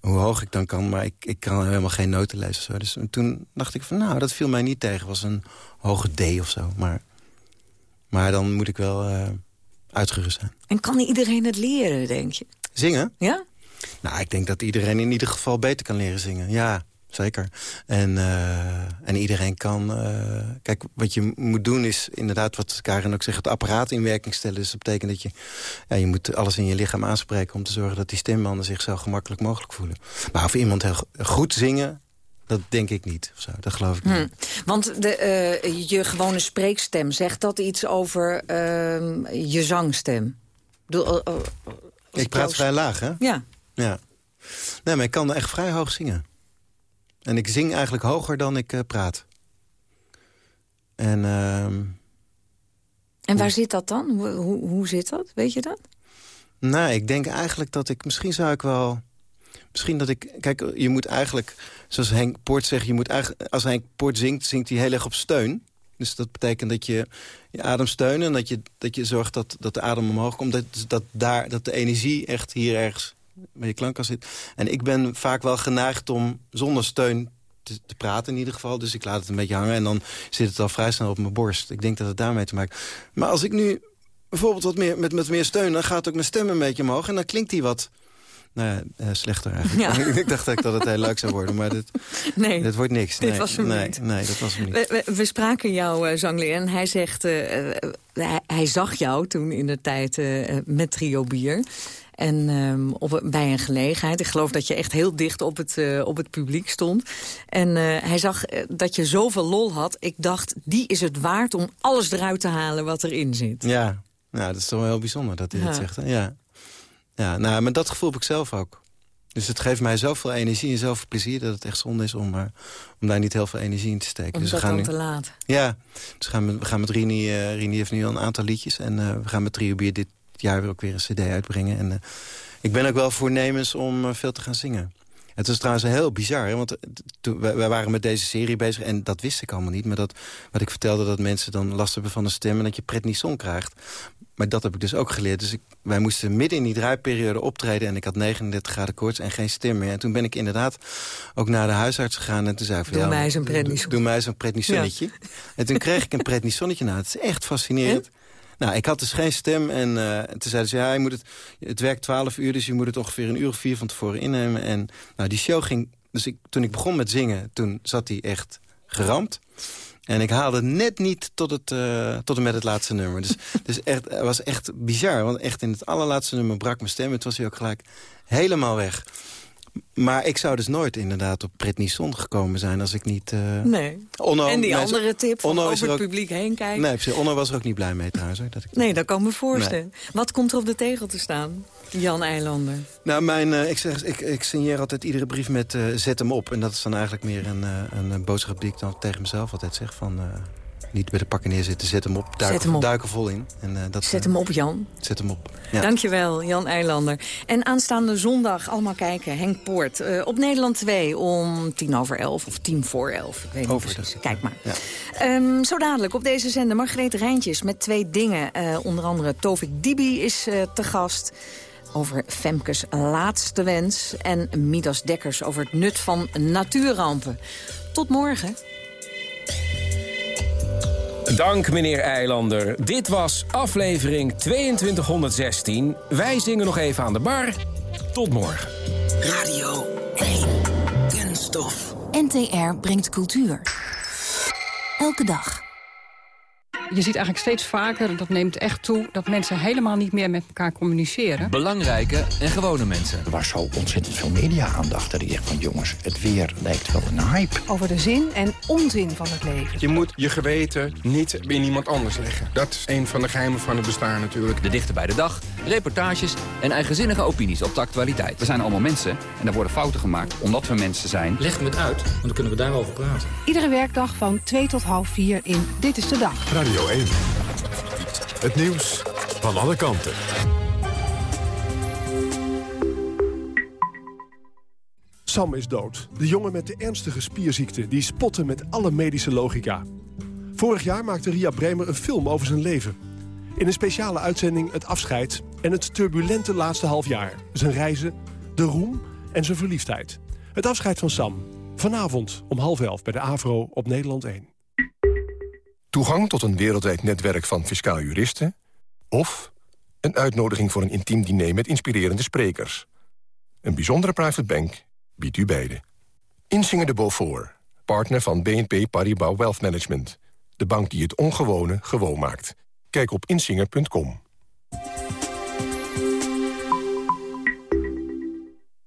hoe hoog ik dan kan. Maar ik, ik kan helemaal geen noten lezen. Zo. Dus toen dacht ik van, nou, dat viel mij niet tegen. was een hoge D of zo. Maar, maar dan moet ik wel uh, uitgerust zijn. En kan iedereen het leren, denk je? Zingen? Ja? Nou, ik denk dat iedereen in ieder geval beter kan leren zingen. Ja, zeker. En, uh, en iedereen kan... Uh, kijk, wat je moet doen is inderdaad, wat Karin ook zegt... het apparaat in werking stellen. Dus dat betekent dat je... Ja, je moet alles in je lichaam aanspreken... om te zorgen dat die stembanden zich zo gemakkelijk mogelijk voelen. Maar of iemand heel goed zingen... Dat denk ik niet. Of zo. Dat geloof ik niet. Hmm. Want de, uh, je gewone spreekstem, zegt dat iets over uh, je zangstem? Doe, ik praat vrij laag, hè? Ja. ja. Nee, maar ik kan echt vrij hoog zingen. En ik zing eigenlijk hoger dan ik uh, praat. En, ehm, en waar zit dat dan? Hoe, hoe, hoe zit dat? Weet je dat? Nou, ik denk eigenlijk dat ik... Misschien zou ik wel... Misschien dat ik... Kijk, je moet eigenlijk... Zoals Henk Poort zegt, je moet eigenlijk, als Henk Poort zingt... zingt hij heel erg op steun. Dus dat betekent dat je je adem steunt... en dat je, dat je zorgt dat, dat de adem omhoog komt. Dat, dat, daar, dat de energie echt hier ergens bij je zit. En ik ben vaak wel geneigd om zonder steun te, te, praten in ieder geval. Dus ik laat het een beetje hangen en dan zit het al vrij snel op mijn borst. Ik denk dat het daarmee te maken Maar als ik nu bijvoorbeeld wat meer, met, met meer steun... dan gaat ook mijn stem een beetje omhoog en dan klinkt die wat... Nou ja, uh, slechter eigenlijk. Ja. ik dacht dat het heel leuk zou worden, maar dit, nee, dit wordt niks. Dit was hem nee, niet. Nee, dat was hem niet. We, we, spraken jou, uh, Zangli, en hij zegt... Uh, hij, hij, zag jou toen in de tijd met Trio Bier. En um, op, bij een gelegenheid. Ik geloof dat je echt heel dicht op het, uh, op het publiek stond. En uh, hij zag uh, dat je zoveel lol had. Ik dacht, die is het waard om alles eruit te halen wat erin zit. Ja, nou, dat is toch wel heel bijzonder dat hij ja. dat zegt. Hè? Ja. ja, nou, maar dat gevoel heb ik zelf ook. Dus het geeft mij zoveel energie en zoveel plezier... dat het echt zonde is om, om daar niet heel veel energie in te steken. Om dus dat we gaan dan nu, te laat. Ja, dus we gaan met, we gaan met Rini... Rini heeft nu al een aantal liedjes. En we gaan met Trio Bier dit jaar weer ook weer een cd uitbrengen. En ik ben ook wel voornemens om uh, veel te gaan zingen. Het was trouwens heel bizar, hè? want toen, wij, waren met deze serie bezig... en dat wist ik allemaal niet, maar dat, wat ik vertelde... dat mensen dan last hebben van de stem en dat je prednison krijgt. Maar dat heb ik dus ook geleerd. Dus ik, wij moesten midden in die draaiperiode optreden... en ik had 39 graden koorts en geen stem meer. En toen ben ik inderdaad ook naar de huisarts gegaan... en toen zei ik van, doe ja, mij prednison. Doe, doe mij. Ja. En toen kreeg ik een prednisonnetje. Nou, het is echt fascinerend. Nou, ik had dus geen stem en uh, toen zeiden ze... ja, je moet het, het werkt 12 uur, dus je moet het ongeveer een uur of vier van tevoren innemen. En nou, die show ging... Dus ik, toen ik begon met zingen, toen zat hij echt geramd. En ik haalde net niet tot, het, uh, tot en met het laatste nummer. Dus, dus echt, het was echt bizar. Want echt in het allerlaatste nummer brak mijn stem. Het was hij ook gelijk helemaal weg. Maar ik zou dus nooit inderdaad op prednison gekomen zijn als ik niet... Uh... Nee. Onno, en die andere tip van over het ook... publiek heen kijken. Nee, Onno was er ook niet blij mee trouwens. Dat ik nee, dat kan me voorstellen. Nee. Wat komt er op de tegel te staan, Jan Eilander? Nou, mijn, uh, ik, zeg, ik, ik signeer altijd iedere brief met uh, zet hem op. En dat is dan eigenlijk meer een, een boodschap die ik dan tegen mezelf altijd zeg. Van, niet bij de pakken neerzitten, zet hem op. Duik, zet hem op. Vol in. En, uh, dat, zet hem op, Jan. Zet hem op. Ja. Dankjewel, Jan Eilander. En aanstaande zondag, allemaal kijken, Henk Poort. Uh, op Nederland 2 om tien over elf of tien voor elf. Ik weet over niet precies. Kijk maar. Ja. Um, zo dadelijk op deze zender Margreet Rijntjes met twee dingen. Uh, onder andere Tovik Dibi is te gast over Femkes laatste wens... en Midas Dekkers over het nut van natuurrampen. Tot morgen. Dank, meneer Eilander. Dit was aflevering 2216. Wij zingen nog even aan de bar. Tot morgen. Radio 1. Kunststof. NTR brengt cultuur. Elke dag. Je ziet eigenlijk steeds vaker, dat neemt echt toe... dat mensen helemaal niet meer met elkaar communiceren. Belangrijke en gewone mensen. Er was zo ontzettend veel media-aandacht. Dat ik dacht van jongens, het weer lijkt wel een hype. Over de zin en onzin van het leven. Je moet je geweten niet in iemand anders leggen. Dat is een van de geheimen van het bestaan natuurlijk. De dichter bij de dag, reportages en eigenzinnige opinies op de actualiteit. We zijn allemaal mensen en er worden fouten gemaakt omdat we mensen zijn. Leg me het uit, want dan kunnen we daarover praten. Iedere werkdag van 2 tot half 4 in Dit is de Dag. Radio 1. Het nieuws van alle kanten. Sam is dood. De jongen met de ernstige spierziekte die spotte met alle medische logica. Vorig jaar maakte Ria Bremer een film over zijn leven. In een speciale uitzending het afscheid en het turbulente laatste halfjaar. Zijn reizen, de roem en zijn verliefdheid. Het afscheid van Sam. Vanavond om half elf bij de AVRO op Nederland 1. Toegang tot een wereldwijd netwerk van fiscaal juristen... of een uitnodiging voor een intiem diner met inspirerende sprekers. Een bijzondere private bank biedt u beide. Insinger de Beaufort, partner van BNP Paribas Wealth Management. De bank die het ongewone gewoon maakt. Kijk op insinger.com.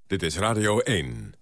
Dit is Radio 1.